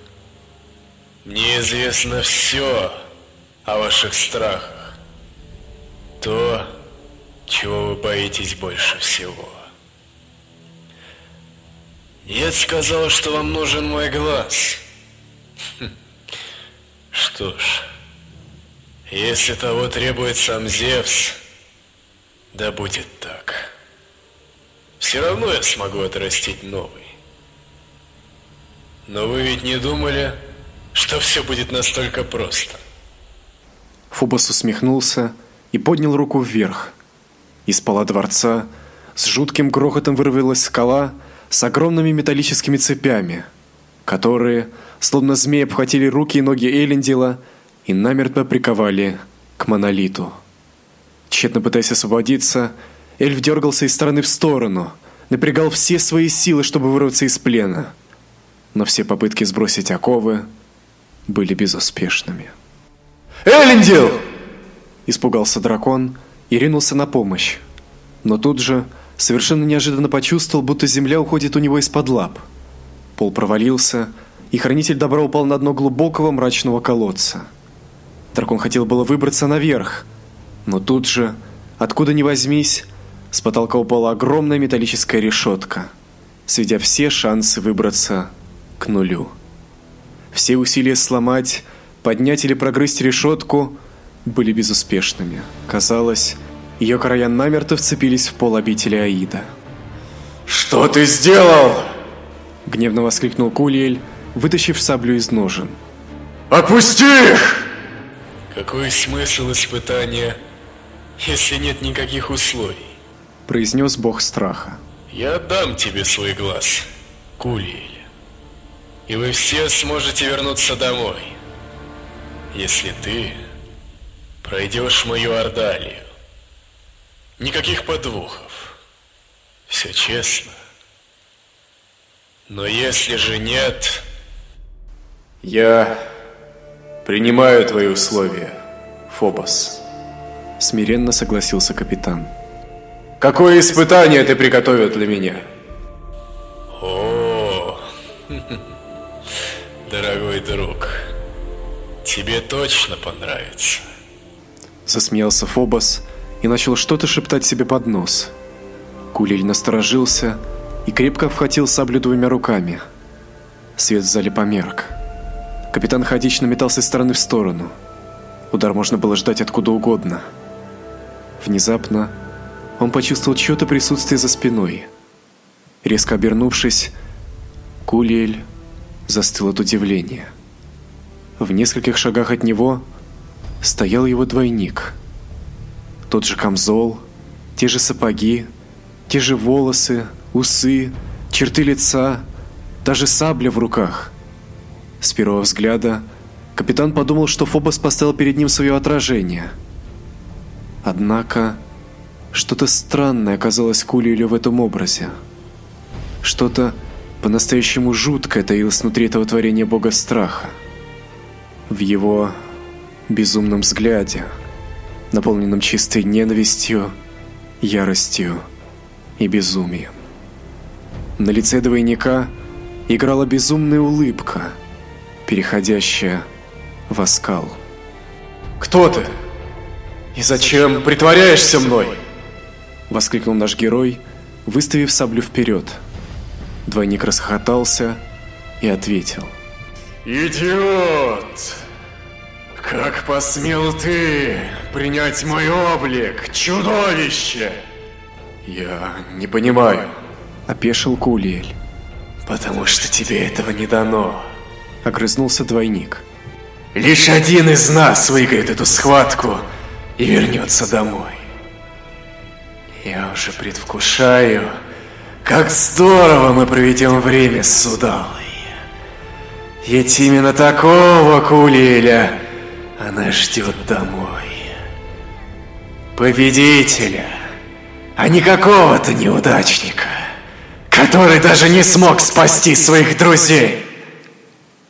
Мне известно все о ваших страхах. То, чего вы боитесь больше всего. Дед сказал, что вам нужен мой глаз. Хм. Что ж, если того требует сам Зевс, да будет так. Все равно я смогу отрастить новый. Но вы ведь не думали, что все будет настолько просто? Фобос усмехнулся и поднял руку вверх. Из пола дворца с жутким грохотом вырвалась скала с огромными металлическими цепями, которые, словно змеи, обхватили руки и ноги Элендила и намертво приковали к монолиту. Тщетно пытаясь освободиться, эльф дергался из стороны в сторону, напрягал все свои силы, чтобы вырваться из плена. Но все попытки сбросить оковы были безуспешными. Элендил! Испугался дракон и ринулся на помощь. Но тут же совершенно неожиданно почувствовал, будто земля уходит у него из-под лап. Пол провалился, и хранитель добра упал на дно глубокого мрачного колодца. Дракон хотел было выбраться наверх, но тут же, откуда ни возьмись, с потолка упала огромная металлическая решетка, сведя все шансы выбраться к нулю. Все усилия сломать, поднять или прогрызть решетку были безуспешными. Казалось, ее края намертво вцепились в пол обители Аида. Что ты сделал? Гневно воскликнул Кулиэль, вытащив саблю из ножен. Опусти их! Какой смысл испытания, если нет никаких условий? произнес бог страха. Я отдам тебе свой глаз, Кулиэль. И вы все сможете вернуться домой, если ты пройдешь мою Ордалию. Никаких подвохов. Все честно. Но если же нет... Я принимаю твои условия, Фобос. Смиренно согласился капитан. Какое испытание ты приготовил для меня? О, дорогой друг, тебе точно понравится. Засмеялся Фобос и начал что-то шептать себе под нос. Кулиль насторожился и крепко обхватил саблю двумя руками. Свет в зале померк. Капитан хаотично метался из стороны в сторону. Удар можно было ждать откуда угодно. Внезапно он почувствовал чьё-то присутствие за спиной. Резко обернувшись, Кулиэль застыл от удивления. В нескольких шагах от него стоял его двойник. Тот же камзол, те же сапоги, те же волосы, усы, черты лица, даже сабля в руках. С первого взгляда капитан подумал, что Фобос поставил перед ним свое отражение. Однако что-то странное оказалось Кулиэлю в этом образе. Что-то по-настоящему жуткое таилось внутри этого творения бога страха. В его безумном взгляде, наполненном чистой ненавистью, яростью и безумием. На лице двойника играла безумная улыбка, переходящая в оскал. Кто ты? И зачем притворяешься мной? воскликнул наш герой, выставив саблю вперед. Двойник расхохотался и ответил: Идиот! Как посмел ты принять мой облик, чудовище? Я не понимаю. опешил Кулиэль. Потому что тебе этого не дано. Огрызнулся двойник. Лишь один из нас выиграет эту схватку и вернется домой. Я уже предвкушаю, как здорово мы проведем время с Судалой. Ведь именно такого Кулиэля она ждет домой. Победителя, а не какого-то неудачника, который даже не смог спасти своих друзей.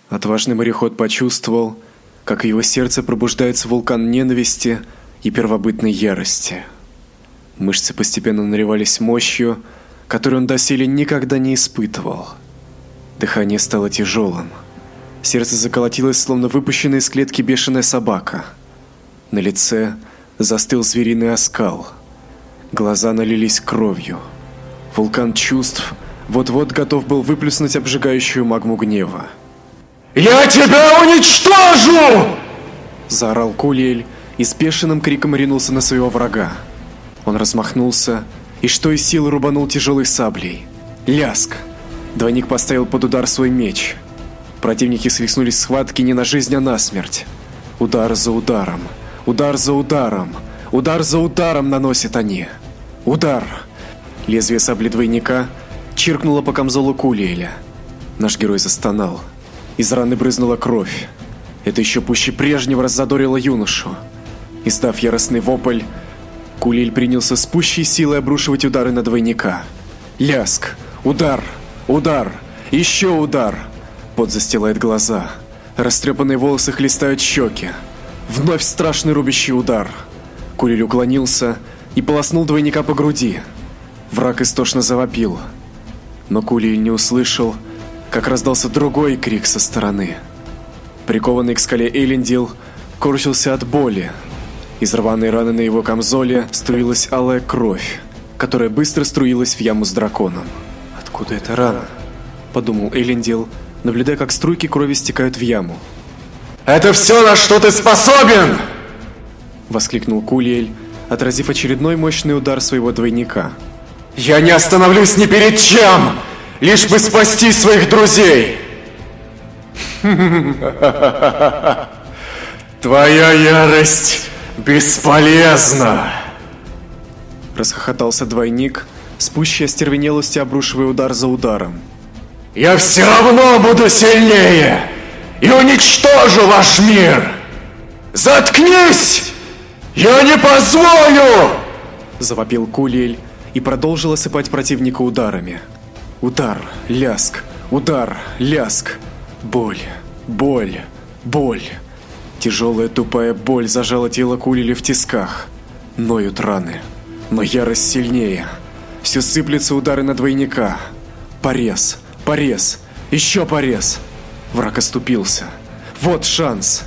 Отважный мореход почувствовал, как в его сердце пробуждается вулкан ненависти и первобытной ярости. Мышцы постепенно наливались мощью, которую он доселе никогда не испытывал. Дыхание стало тяжелым. Сердце заколотилось, словно выпущенная из клетки бешеная собака. На лице застыл звериный оскал. Глаза налились кровью. Вулкан чувств вот-вот готов был выплеснуть обжигающую магму гнева. «Я тебя уничтожу!» Заорал Кулиэль и с бешеным криком ринулся на своего врага. Он размахнулся и что из силы рубанул тяжелой саблей. Ляск! Двойник поставил под удар свой меч. Противники схлестнулись в схватке не на жизнь, а на смерть. Удар за ударом, удар за ударом, удар за ударом наносят они. Удар! Лезвие сабли двойника чиркнуло по камзолу Кулиэля. Наш герой застонал. Из раны брызнула кровь. Это еще пуще прежнего раззадорило юношу. Издав яростный вопль, Кулиль принялся с пущей силой обрушивать удары на двойника. Ляск, удар, удар, еще удар. Пот застилает глаза. Растрепанные волосы хлестают щеки. Вновь страшный рубящий удар. Кулиль уклонился и полоснул двойника по груди. Враг истошно завопил. Но Кулиэль не услышал, как раздался другой крик со стороны. Прикованный к скале Эйлендил корчился от боли. Из рваной раны на его камзоле струилась алая кровь, которая быстро струилась в яму с драконом. «Откуда эта рана?» – подумал Эйлендил, наблюдая, как струйки крови стекают в яму. «Это все, на что ты способен!» – воскликнул Кулиэль, отразив очередной мощный удар своего двойника. «Я не остановлюсь ни перед чем, лишь бы спасти своих друзей!» Твоя ярость бесполезна! Расхохотался двойник, с пущей обрушивая удар за ударом. Я все равно буду сильнее и уничтожу ваш мир! Заткнись! Я не позволю! Завопил Кулель и продолжил осыпать противника ударами. Удар, ляск, удар, ляск. Боль, боль, боль. Тяжелая тупая боль зажала тело Кулили в тисках. Ноют раны. Но ярость сильнее. Все сыплется удары на двойника. Порез, порез, еще порез. Враг оступился. Вот шанс.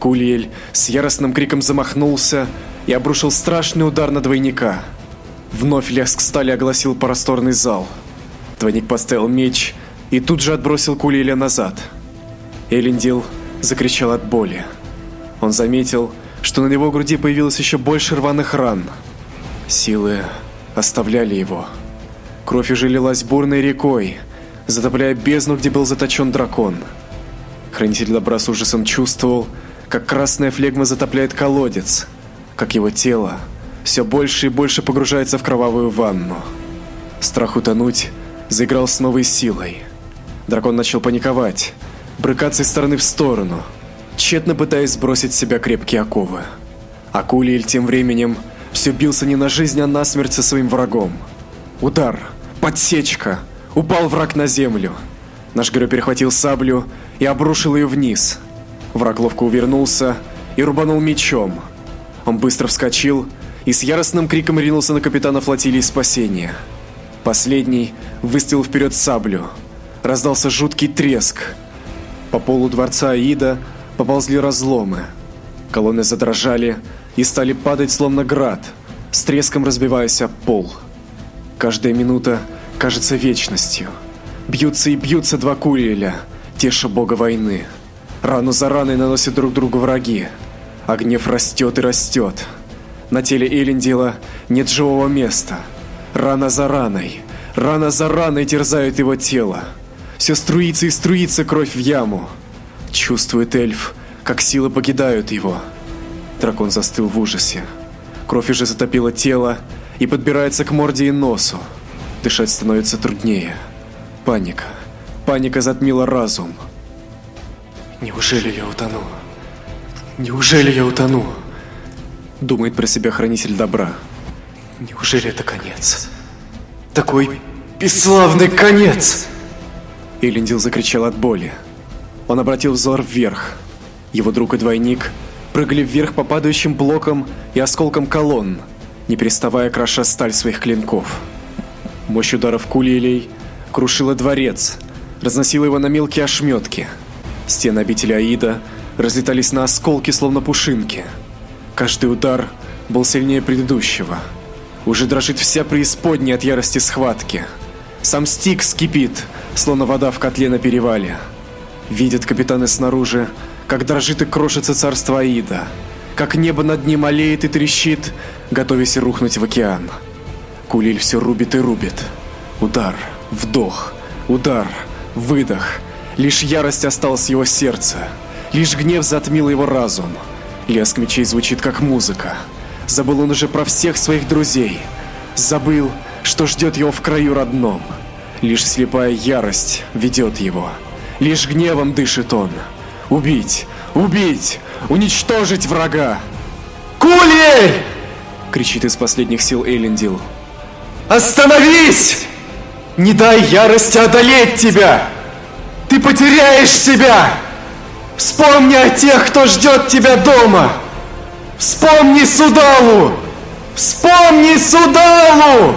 Кулиэль с яростным криком замахнулся и обрушил страшный удар на двойника. Вновь лязг стали огласил просторный зал. Двойник поставил меч и тут же отбросил Кулиэля назад. Элендил закричал от боли. Он заметил, что на его груди появилось еще больше рваных ран. Силы оставляли его. Кровь уже лилась бурной рекой, затопляя бездну, где был заточен дракон. Хранитель добра с ужасом чувствовал, как красная флегма затопляет колодец, как его тело все больше и больше погружается в кровавую ванну. Страх утонуть заиграл с новой силой. Дракон начал паниковать, брыкаться из стороны в сторону – тщетно пытаясь сбросить с себя крепкие оковы. Акулиэль тем временем все бился не на жизнь, а на смерть со своим врагом. Удар, подсечка, упал враг на землю. Наш герой перехватил саблю и обрушил ее вниз. Враг ловко увернулся и рубанул мечом. Он быстро вскочил и с яростным криком ринулся на капитана флотилии спасения. Последний выстрелил вперед саблю. Раздался жуткий треск. По полу дворца Аида поползли разломы. Колонны задрожали и стали падать словно град, с треском разбиваясь об пол. Каждая минута кажется вечностью. Бьются и бьются два Куриэля, теша бога войны. Рану за раной наносят друг другу враги. А растет и растет. На теле Элендила нет живого места. Рана за раной, рана за раной терзают его тело. Все струится и струится кровь в яму. Чувствует эльф, как силы покидают его. Дракон застыл в ужасе. Кровь уже затопила тело и подбирается к морде и носу. Дышать становится труднее. Паника. Паника затмила разум. Неужели я утону? Неужели я утону? Думает про себя хранитель добра. Неужели это конец? Такой бесславный конец! Элендил закричал от боли. Он обратил взор вверх. Его друг и двойник прыгали вверх по падающим блокам и осколкам колонн, не переставая кроша сталь своих клинков. Мощь ударов кулилей крушила дворец, разносила его на мелкие ошметки. Стены обители Аида разлетались на осколки, словно пушинки. Каждый удар был сильнее предыдущего. Уже дрожит вся преисподняя от ярости схватки. Сам стик скипит, словно вода в котле на перевале. Видят капитаны снаружи, как дрожит и крошится царство Аида, как небо над ним олеет и трещит, готовясь рухнуть в океан. Кулиль все рубит и рубит. Удар, вдох, удар, выдох. Лишь ярость осталась его сердце. Лишь гнев затмил его разум. Лязг мечей звучит как музыка. Забыл он уже про всех своих друзей. Забыл, что ждет его в краю родном. Лишь слепая ярость ведет его. Лишь гневом дышит он. Убить! Убить! Уничтожить врага! «Кулель!» — кричит из последних сил Эйлендил. «Остановись! Не дай ярости одолеть тебя! Ты потеряешь себя! Вспомни о тех, кто ждет тебя дома! Вспомни Судалу! Вспомни Судалу!»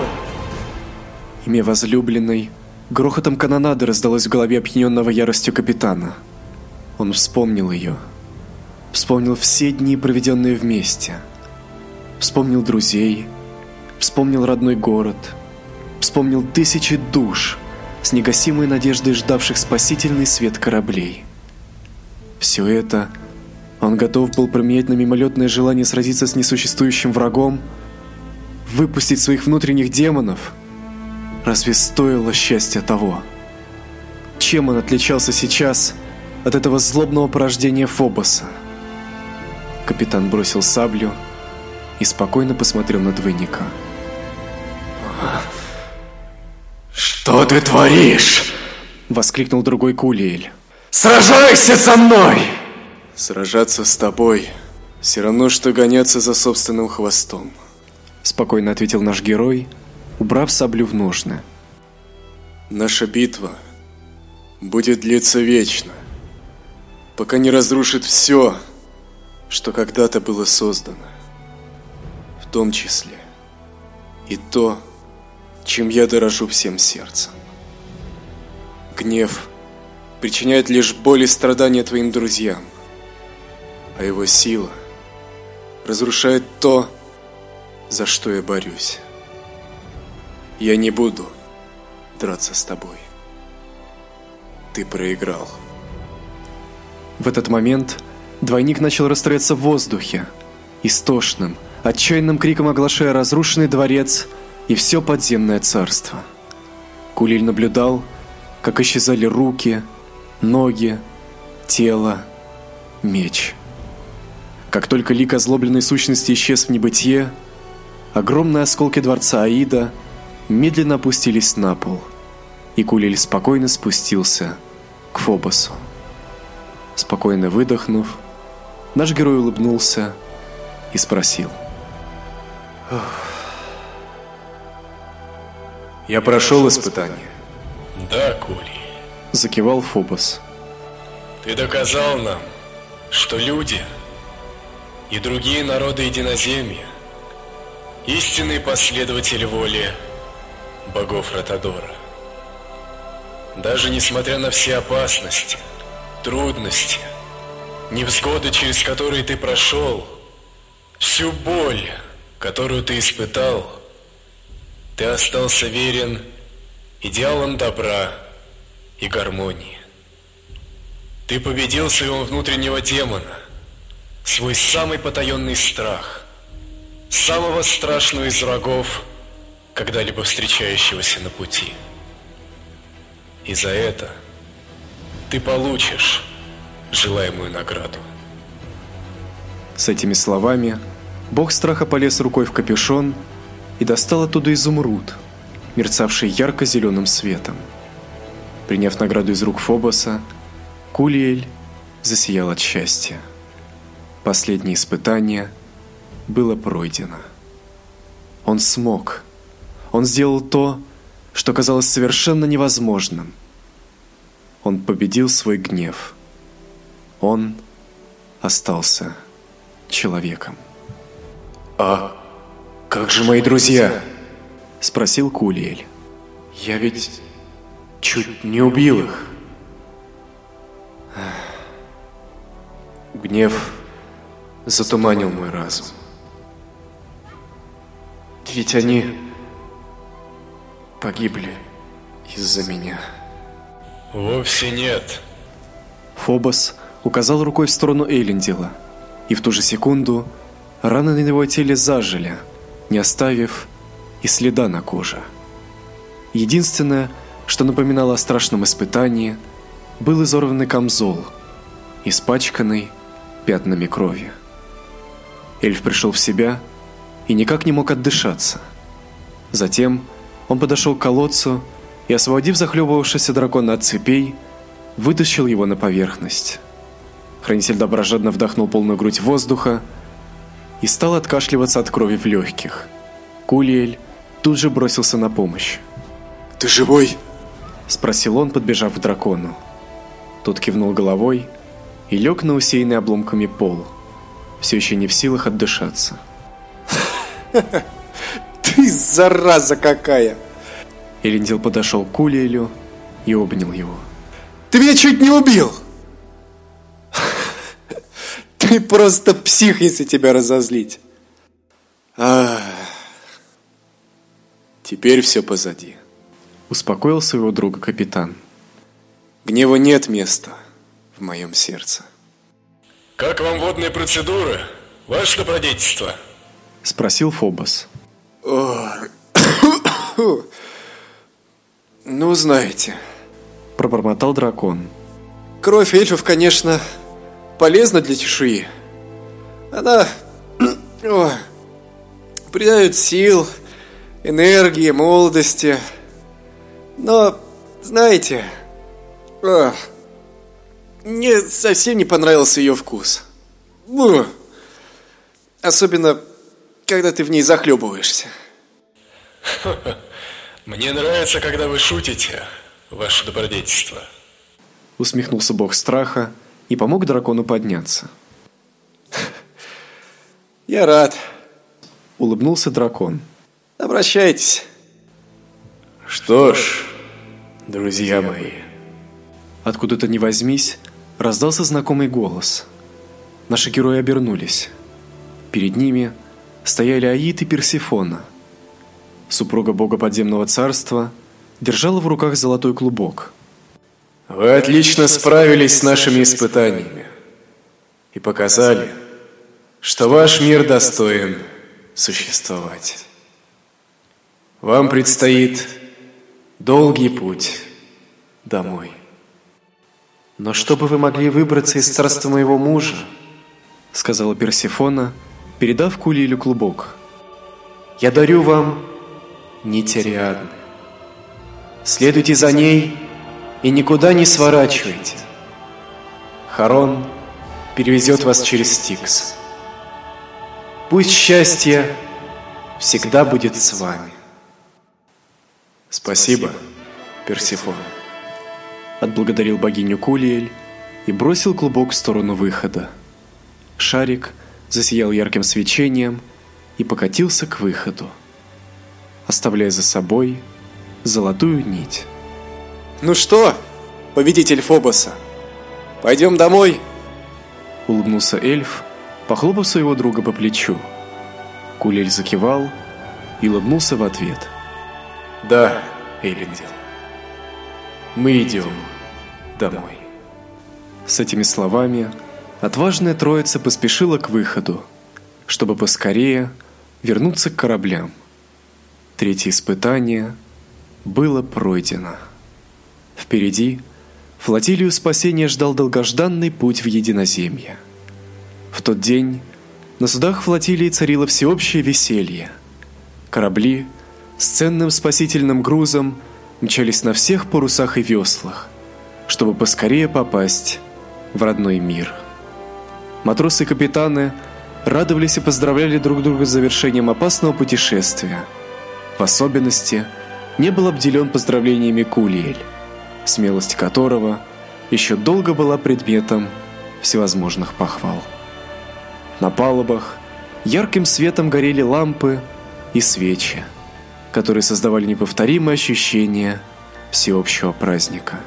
Имя возлюбленной, грохотом канонады раздалось в голове опьяненного яростью капитана. Он вспомнил ее. Вспомнил все дни, проведенные вместе. Вспомнил друзей. Вспомнил родной город. Вспомнил тысячи душ, с негасимой надеждой ждавших спасительный свет кораблей. Все это он готов был променять на мимолетное желание сразиться с несуществующим врагом, выпустить своих внутренних демонов. Разве стоило счастья того? Чем он отличался сейчас от этого злобного порождения Фобоса? Капитан бросил саблю и спокойно посмотрел на двойника. «Что ты творишь?» — воскликнул другой Кулиэль. «Сражайся со мной!» Сражаться с тобой все равно, что гоняться за собственным хвостом. Спокойно ответил наш герой, убрав саблю в ножны. Наша битва будет длиться вечно, пока не разрушит все, что когда-то было создано. В том числе и то, чем я дорожу всем сердцем. Гнев причиняет лишь боль и страдания твоим друзьям, а его сила разрушает то, за что я борюсь. Я не буду драться с тобой. Ты проиграл. В этот момент двойник начал растворяться в воздухе, истошным, отчаянным криком оглашая разрушенный дворец и все подземное царство. Кулиль наблюдал, как исчезали руки, ноги, тело, меч. Как только лик озлобленной сущности исчез в небытие, огромные осколки дворца Аида медленно опустились на пол, и Кулиль спокойно спустился к Фобосу. Спокойно выдохнув, наш герой улыбнулся и спросил. «Я прошел испытание?» Да, Кули. Закивал Фобос. Ты доказал нам, что люди и другие народы Единоземья истинные последователи воли богов Ротадора. Даже несмотря на все опасности, трудности, невзгоды, через которые ты прошел, всю боль, которую ты испытал, ты остался верен идеалам добра и гармонии. Ты победил своего внутреннего демона, свой самый потаенный страх, самого страшного из врагов, когда-либо встречающегося на пути. И за это ты получишь желаемую награду. С этими словами бог страха полез рукой в капюшон и достал оттуда изумруд, мерцавший ярко-зеленым светом. Приняв награду из рук Фобоса, Кулиэль засиял от счастья. Последнее испытание было пройдено. Он смог. Он сделал то, что казалось совершенно невозможным. Он победил свой гнев. Он остался человеком. «А как же мои друзья?» – спросил Кулиэль. «Я ведь чуть не убил их». Гнев затуманил мой разум. Ведь они погибли из-за меня. Вовсе нет. Фобос указал рукой в сторону Эйлендила, и в ту же секунду раны на его теле зажили, не оставив и следа на коже. Единственное, что напоминало о страшном испытании, был изорванный камзол, испачканный пятнами крови. Эльф пришел в себя и никак не мог отдышаться. Затем он подошел к колодцу и, освободив захлебывавшегося дракона от цепей, вытащил его на поверхность. Хранитель доброжадно вдохнул полную грудь воздуха и стал откашливаться от крови в легких. Кулиэль тут же бросился на помощь. Ты живой? Спросил он, подбежав к дракону. Тот кивнул головой и лег на усеянный обломками пол, все еще не в силах отдышаться. Ты зараза какая! Элендил подошел к Кулиэлю и обнял его. Ты меня чуть не убил! Ты просто псих, если тебя разозлить. А, теперь все позади. Успокоил своего друга капитан. Гнева нет места в моем сердце. Как вам водные процедуры, ваше добродетельство? Спросил Фобос. Ну, знаете, Пробормотал дракон. кровь эльфов, конечно, полезна для чешуи. Она о, придает сил, энергии, молодости. Но, знаете, о, мне совсем не понравился ее вкус. Бу. Особенно, когда ты в ней захлебываешься. Мне нравится, когда вы шутите, ваше добродетельство. Усмехнулся бог страха и помог дракону подняться. Я рад. Улыбнулся дракон. Обращайтесь. Что ж, друзья мои, Откуда-то не возьмись, раздался знакомый голос. Наши герои обернулись. Перед ними стояли Аид и Персифона. Супруга бога подземного царства держала в руках золотой клубок. вы отлично справились с нашими испытаниями и показали, что ваш мир достоин существовать. Вам предстоит долгий путь домой. «Но чтобы вы могли выбраться из царства моего мужа», сказала Персифона, передав Кулилю клубок. «Я дарю вам нить Ариадны. Следуйте за ней и никуда не сворачивайте. Харон перевезет вас через Стикс. Пусть счастье всегда будет с вами». Спасибо, Персифона. Отблагодарил богиню Кулиэль и бросил клубок в сторону выхода. Шарик засиял ярким свечением и покатился к выходу, оставляя за собой золотую нить. Ну что, победитель Фобоса, пойдем домой? Улыбнулся эльф, похлопав своего друга по плечу. Кулель закивал и улыбнулся в ответ. Да, Эйлиндил. Мы идем домой. С этими словами отважная троица поспешила к выходу, чтобы поскорее вернуться к кораблям. Третье испытание было пройдено. Впереди флотилию спасения ждал долгожданный путь в Единоземье. В тот день на судах флотилии царило всеобщее веселье. Корабли с ценным спасительным грузом мчались на всех парусах и веслах, чтобы поскорее попасть в родной мир. Матросы и капитаны радовались и поздравляли друг друга с завершением опасного путешествия. В особенности не был обделен поздравлениями Кулиэль, смелость которого еще долго была предметом всевозможных похвал. На палубах ярким светом горели лампы и свечи, которые создавали неповторимое ощущение всеобщего праздника.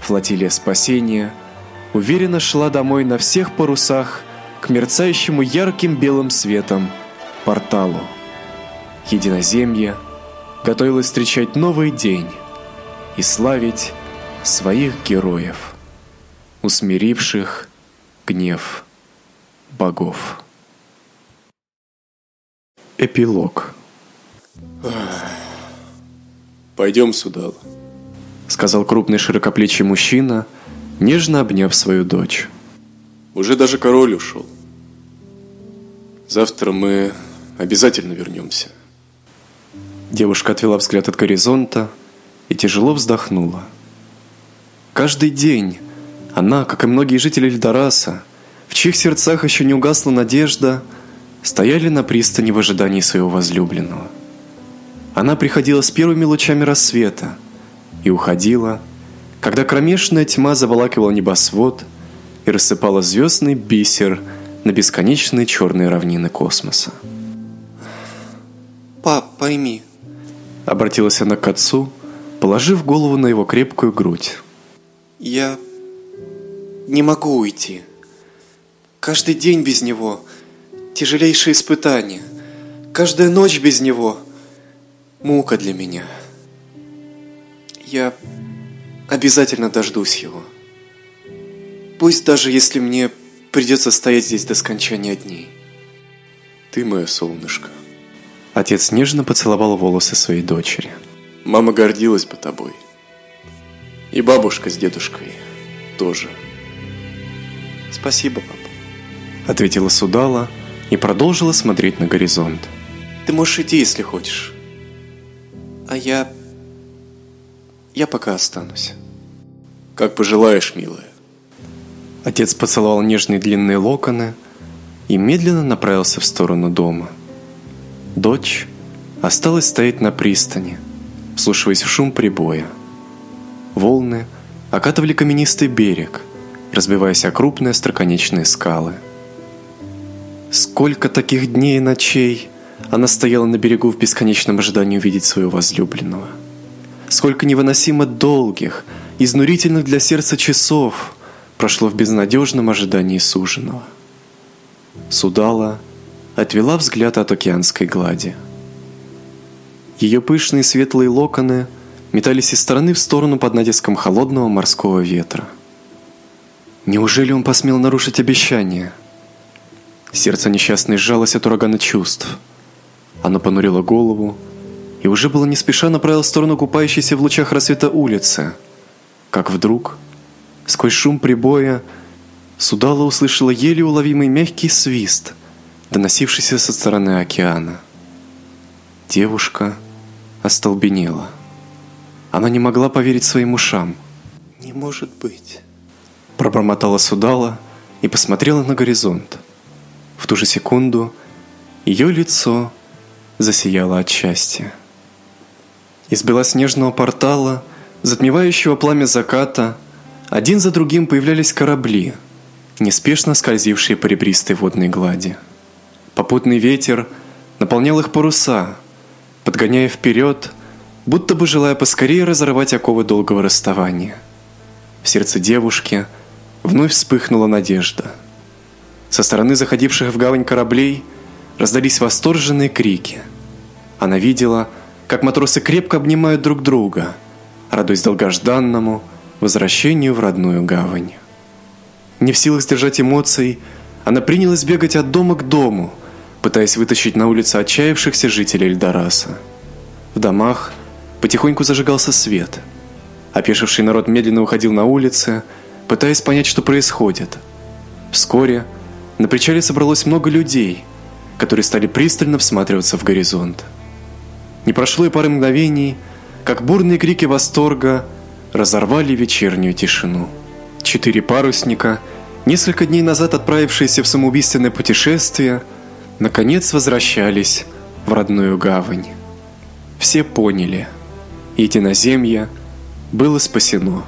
Флотилия спасения уверенно шла домой на всех парусах к мерцающему ярким белым светом порталу. Единоземье готовилось встречать новый день и славить своих героев, усмиривших гнев богов. Эпилог. Пойдем сюда. сказал крупный широкоплечий мужчина, нежно обняв свою дочь. Уже даже король ушел. Завтра мы обязательно вернемся. Девушка отвела взгляд от горизонта и тяжело вздохнула. Каждый день она, как и многие жители Эльдораса, в чьих сердцах еще не угасла надежда, стояли на пристани в ожидании своего возлюбленного. Она приходила с первыми лучами рассвета и уходила, когда кромешная тьма заволакивала небосвод и рассыпала звездный бисер на бесконечные черные равнины космоса. Пап, пойми, Обратилась она к отцу, положив голову на его крепкую грудь. Я не могу уйти. Каждый день без него – тяжелейшее испытание. Каждая ночь без него – мука для меня. Я обязательно дождусь его. Пусть даже если мне придется стоять здесь до скончания дней. Ты мое солнышко. Отец нежно поцеловал волосы своей дочери. Мама гордилась бы тобой. И бабушка с дедушкой тоже. Спасибо, папа. Ответила Судала и продолжила смотреть на горизонт. Ты можешь идти, если хочешь. А я... Я пока останусь. Как пожелаешь, милая. Отец поцеловал нежные длинные локоны и медленно направился в сторону дома. Дочь осталась стоять на пристани, вслушиваясь в шум прибоя. Волны окатывали каменистый берег, разбиваясь о крупные остроконечные скалы. Сколько таких дней и ночей она стояла на берегу в бесконечном ожидании увидеть своего возлюбленного. Сколько невыносимо долгих, изнурительных для сердца часов прошло в безнадежном ожидании суженого. Судала отвела взгляд от океанской глади. Ее пышные светлые локоны метались из стороны в сторону под натиском холодного морского ветра. Неужели он посмел нарушить обещание? Сердце несчастной сжалось от урагана чувств. Оно понурило голову и уже было не спеша направилось в сторону купающейся в лучах рассвета улицы, как вдруг, сквозь шум прибоя, Судала услышала еле уловимый мягкий свист, доносившийся со стороны океана. Девушка остолбенела. Она не могла поверить своим ушам. Не может быть. Пробормотала Судала и посмотрела на горизонт. В ту же секунду ее лицо засияло от счастья. Из белоснежного портала, затмевающего пламя заката, один за другим появлялись корабли, неспешно скользившие по ребристой водной глади. Попутный ветер наполнял их паруса, подгоняя вперед, будто бы желая поскорее разорвать оковы долгого расставания. В сердце девушки вновь вспыхнула надежда. Со стороны заходивших в гавань кораблей раздались восторженные крики. Она видела, как матросы крепко обнимают друг друга, радуясь долгожданному возвращению в родную гавань. Не в силах сдержать эмоций, она принялась бегать от дома к дому, пытаясь вытащить на улицу отчаявшихся жителей Эльдораса. В домах потихоньку зажигался свет. Опешивший народ медленно уходил на улицы, пытаясь понять, что происходит. Вскоре на причале собралось много людей, которые стали пристально всматриваться в горизонт. Не прошло и пары мгновений, как бурные крики восторга разорвали вечернюю тишину. Четыре парусника, несколько дней назад отправившиеся в самоубийственное путешествие, наконец возвращались в родную гавань. Все поняли, единоземье было спасено.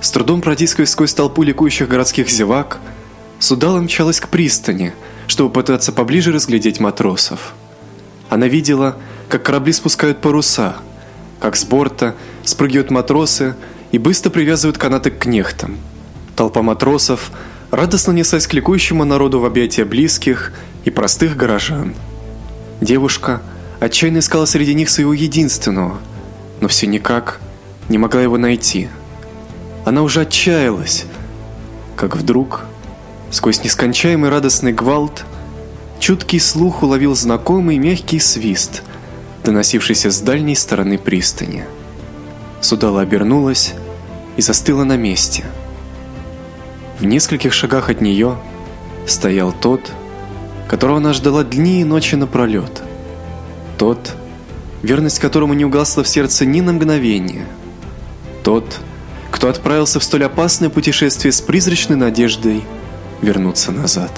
С трудом протискиваясь сквозь толпу ликующих городских зевак, Судала мчалась к пристани, чтобы пытаться поближе разглядеть матросов. Она видела, как корабли спускают паруса, как с борта спрыгивают матросы и быстро привязывают канаты к кнехтам. Толпа матросов радостно неслась к ликующему народу в объятия близких и простых горожан. Девушка отчаянно искала среди них своего единственного, но все никак не могла его найти. Она уже отчаялась, как вдруг, сквозь нескончаемый радостный гвалт, чуткий слух уловил знакомый мягкий свист, доносившийся с дальней стороны пристани. Судала обернулась и застыла на месте. В нескольких шагах от нее стоял тот, которого она ждала дни и ночи напролет. Тот, верность которому не угасла в сердце ни на мгновение. Тот, кто отправился в столь опасное путешествие с призрачной надеждой вернуться назад.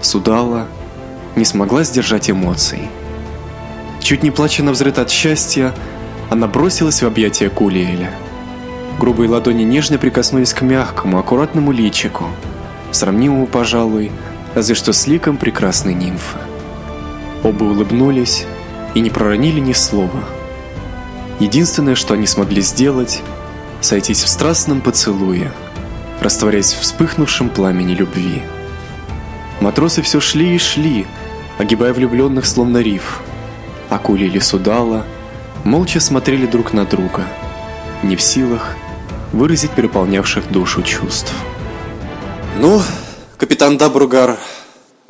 Судала не смогла сдержать эмоций. Чуть не плача на взрыв от счастья, она бросилась в объятия Кулиэля. Грубые ладони нежно прикоснулись к мягкому, аккуратному личику, сравнимому, пожалуй, разве что с ликом прекрасной нимфы. Оба улыбнулись и не проронили ни слова. Единственное, что они смогли сделать, сойтись в страстном поцелуе, растворяясь в вспыхнувшем пламени любви. Матросы все шли и шли, огибая влюбленных словно риф. Акули или Судала молча смотрели друг на друга, не в силах выразить переполнявших душу чувств. Ну, капитан Дабругар,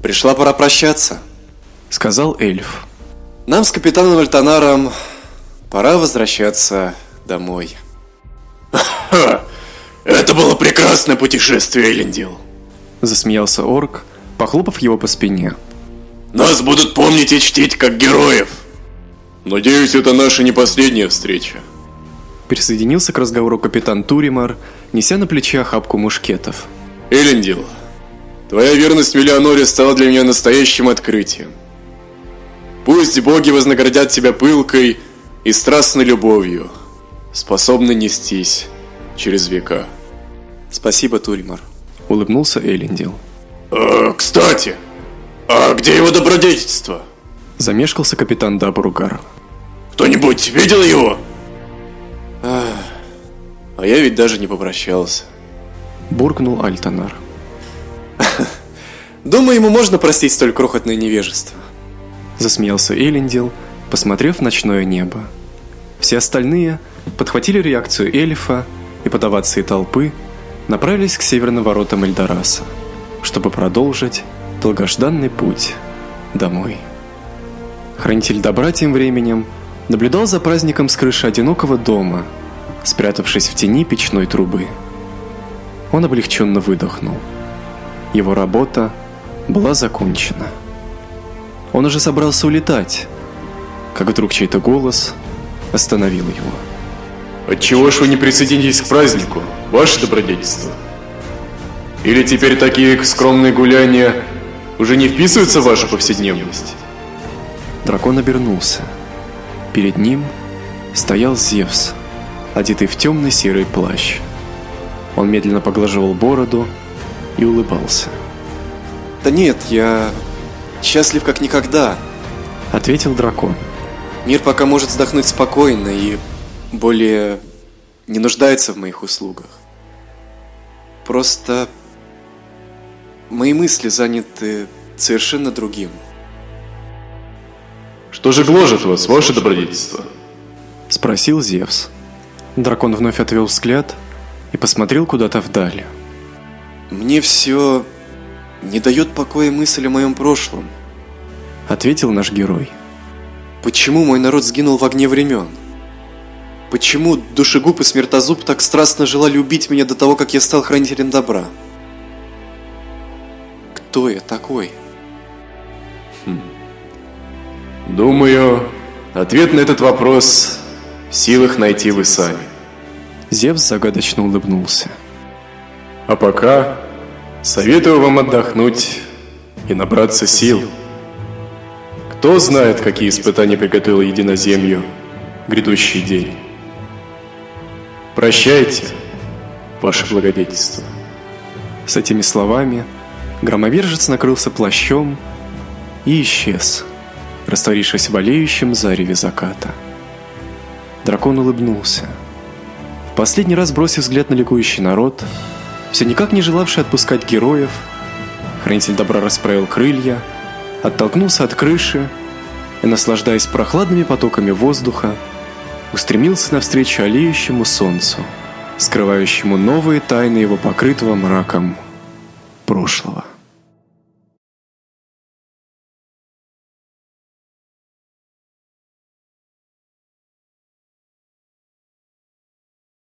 пришла пора прощаться, сказал эльф. Нам с капитаном Альтанаром пора возвращаться домой. Это было прекрасное путешествие, Элендил. Засмеялся орк, похлопав его по спине. Нас будут помнить и чтить как героев. Надеюсь, это наша не последняя встреча. Присоединился к разговору капитан Туримар, неся на плече охапку мушкетов. Элендил, твоя верность Миллионоре стала для меня настоящим открытием. Пусть боги вознаградят тебя пылкой и страстной любовью, способной нестись через века. Спасибо, Туримар. Улыбнулся Элендил. Э, кстати, а где его добродетельство? Замешкался капитан Дабругар. Кто-нибудь видел его? А, а я ведь даже не попрощался. Буркнул Альтанар. Думаю, ему можно простить столь крохотное невежество. Засмеялся Элендил, посмотрев в ночное небо. Все остальные подхватили реакцию эльфа и под овацией толпы направились к северным воротам Эльдораса, чтобы продолжить долгожданный путь домой. Хранитель добра тем временем наблюдал за праздником с крыши одинокого дома, спрятавшись в тени печной трубы. Он облегченно выдохнул. Его работа была закончена. Он уже собрался улетать, как вдруг чей-то голос остановил его. Отчего ж вы не присоединитесь к празднику, ваше добродетельство? Или теперь такие скромные гуляния уже не вписываются в вашу повседневность? Дракон обернулся. Перед ним стоял Зевс, одетый в темный серый плащ. Он медленно поглаживал бороду и улыбался. «Да нет, я счастлив как никогда», — ответил дракон. «Мир пока может вздохнуть спокойно и более не нуждается в моих услугах. Просто мои мысли заняты совершенно другим». Что же гложет вас, ваше добродетельство? Спросил Зевс. Дракон вновь отвел взгляд и посмотрел куда-то вдаль. Мне все не дает покоя мысль о моем прошлом. Ответил наш герой. Почему мой народ сгинул в огне времен? Почему душегуб и смертозуб так страстно желали убить меня до того, как я стал хранителем добра? Кто я такой? Хм. Думаю, ответ на этот вопрос в силах найти вы сами. Зевс загадочно улыбнулся. А пока советую вам отдохнуть и набраться сил. Кто знает, какие испытания приготовил единоземью грядущий день. Прощайте, ваше благодетельство. С этими словами громовержец накрылся плащом и исчез растворившись в олеющем зареве заката. Дракон улыбнулся. В последний раз бросив взгляд на ликующий народ, все никак не желавший отпускать героев, хранитель добра расправил крылья, оттолкнулся от крыши и, наслаждаясь прохладными потоками воздуха, устремился навстречу олеющему солнцу, скрывающему новые тайны его покрытого мраком прошлого.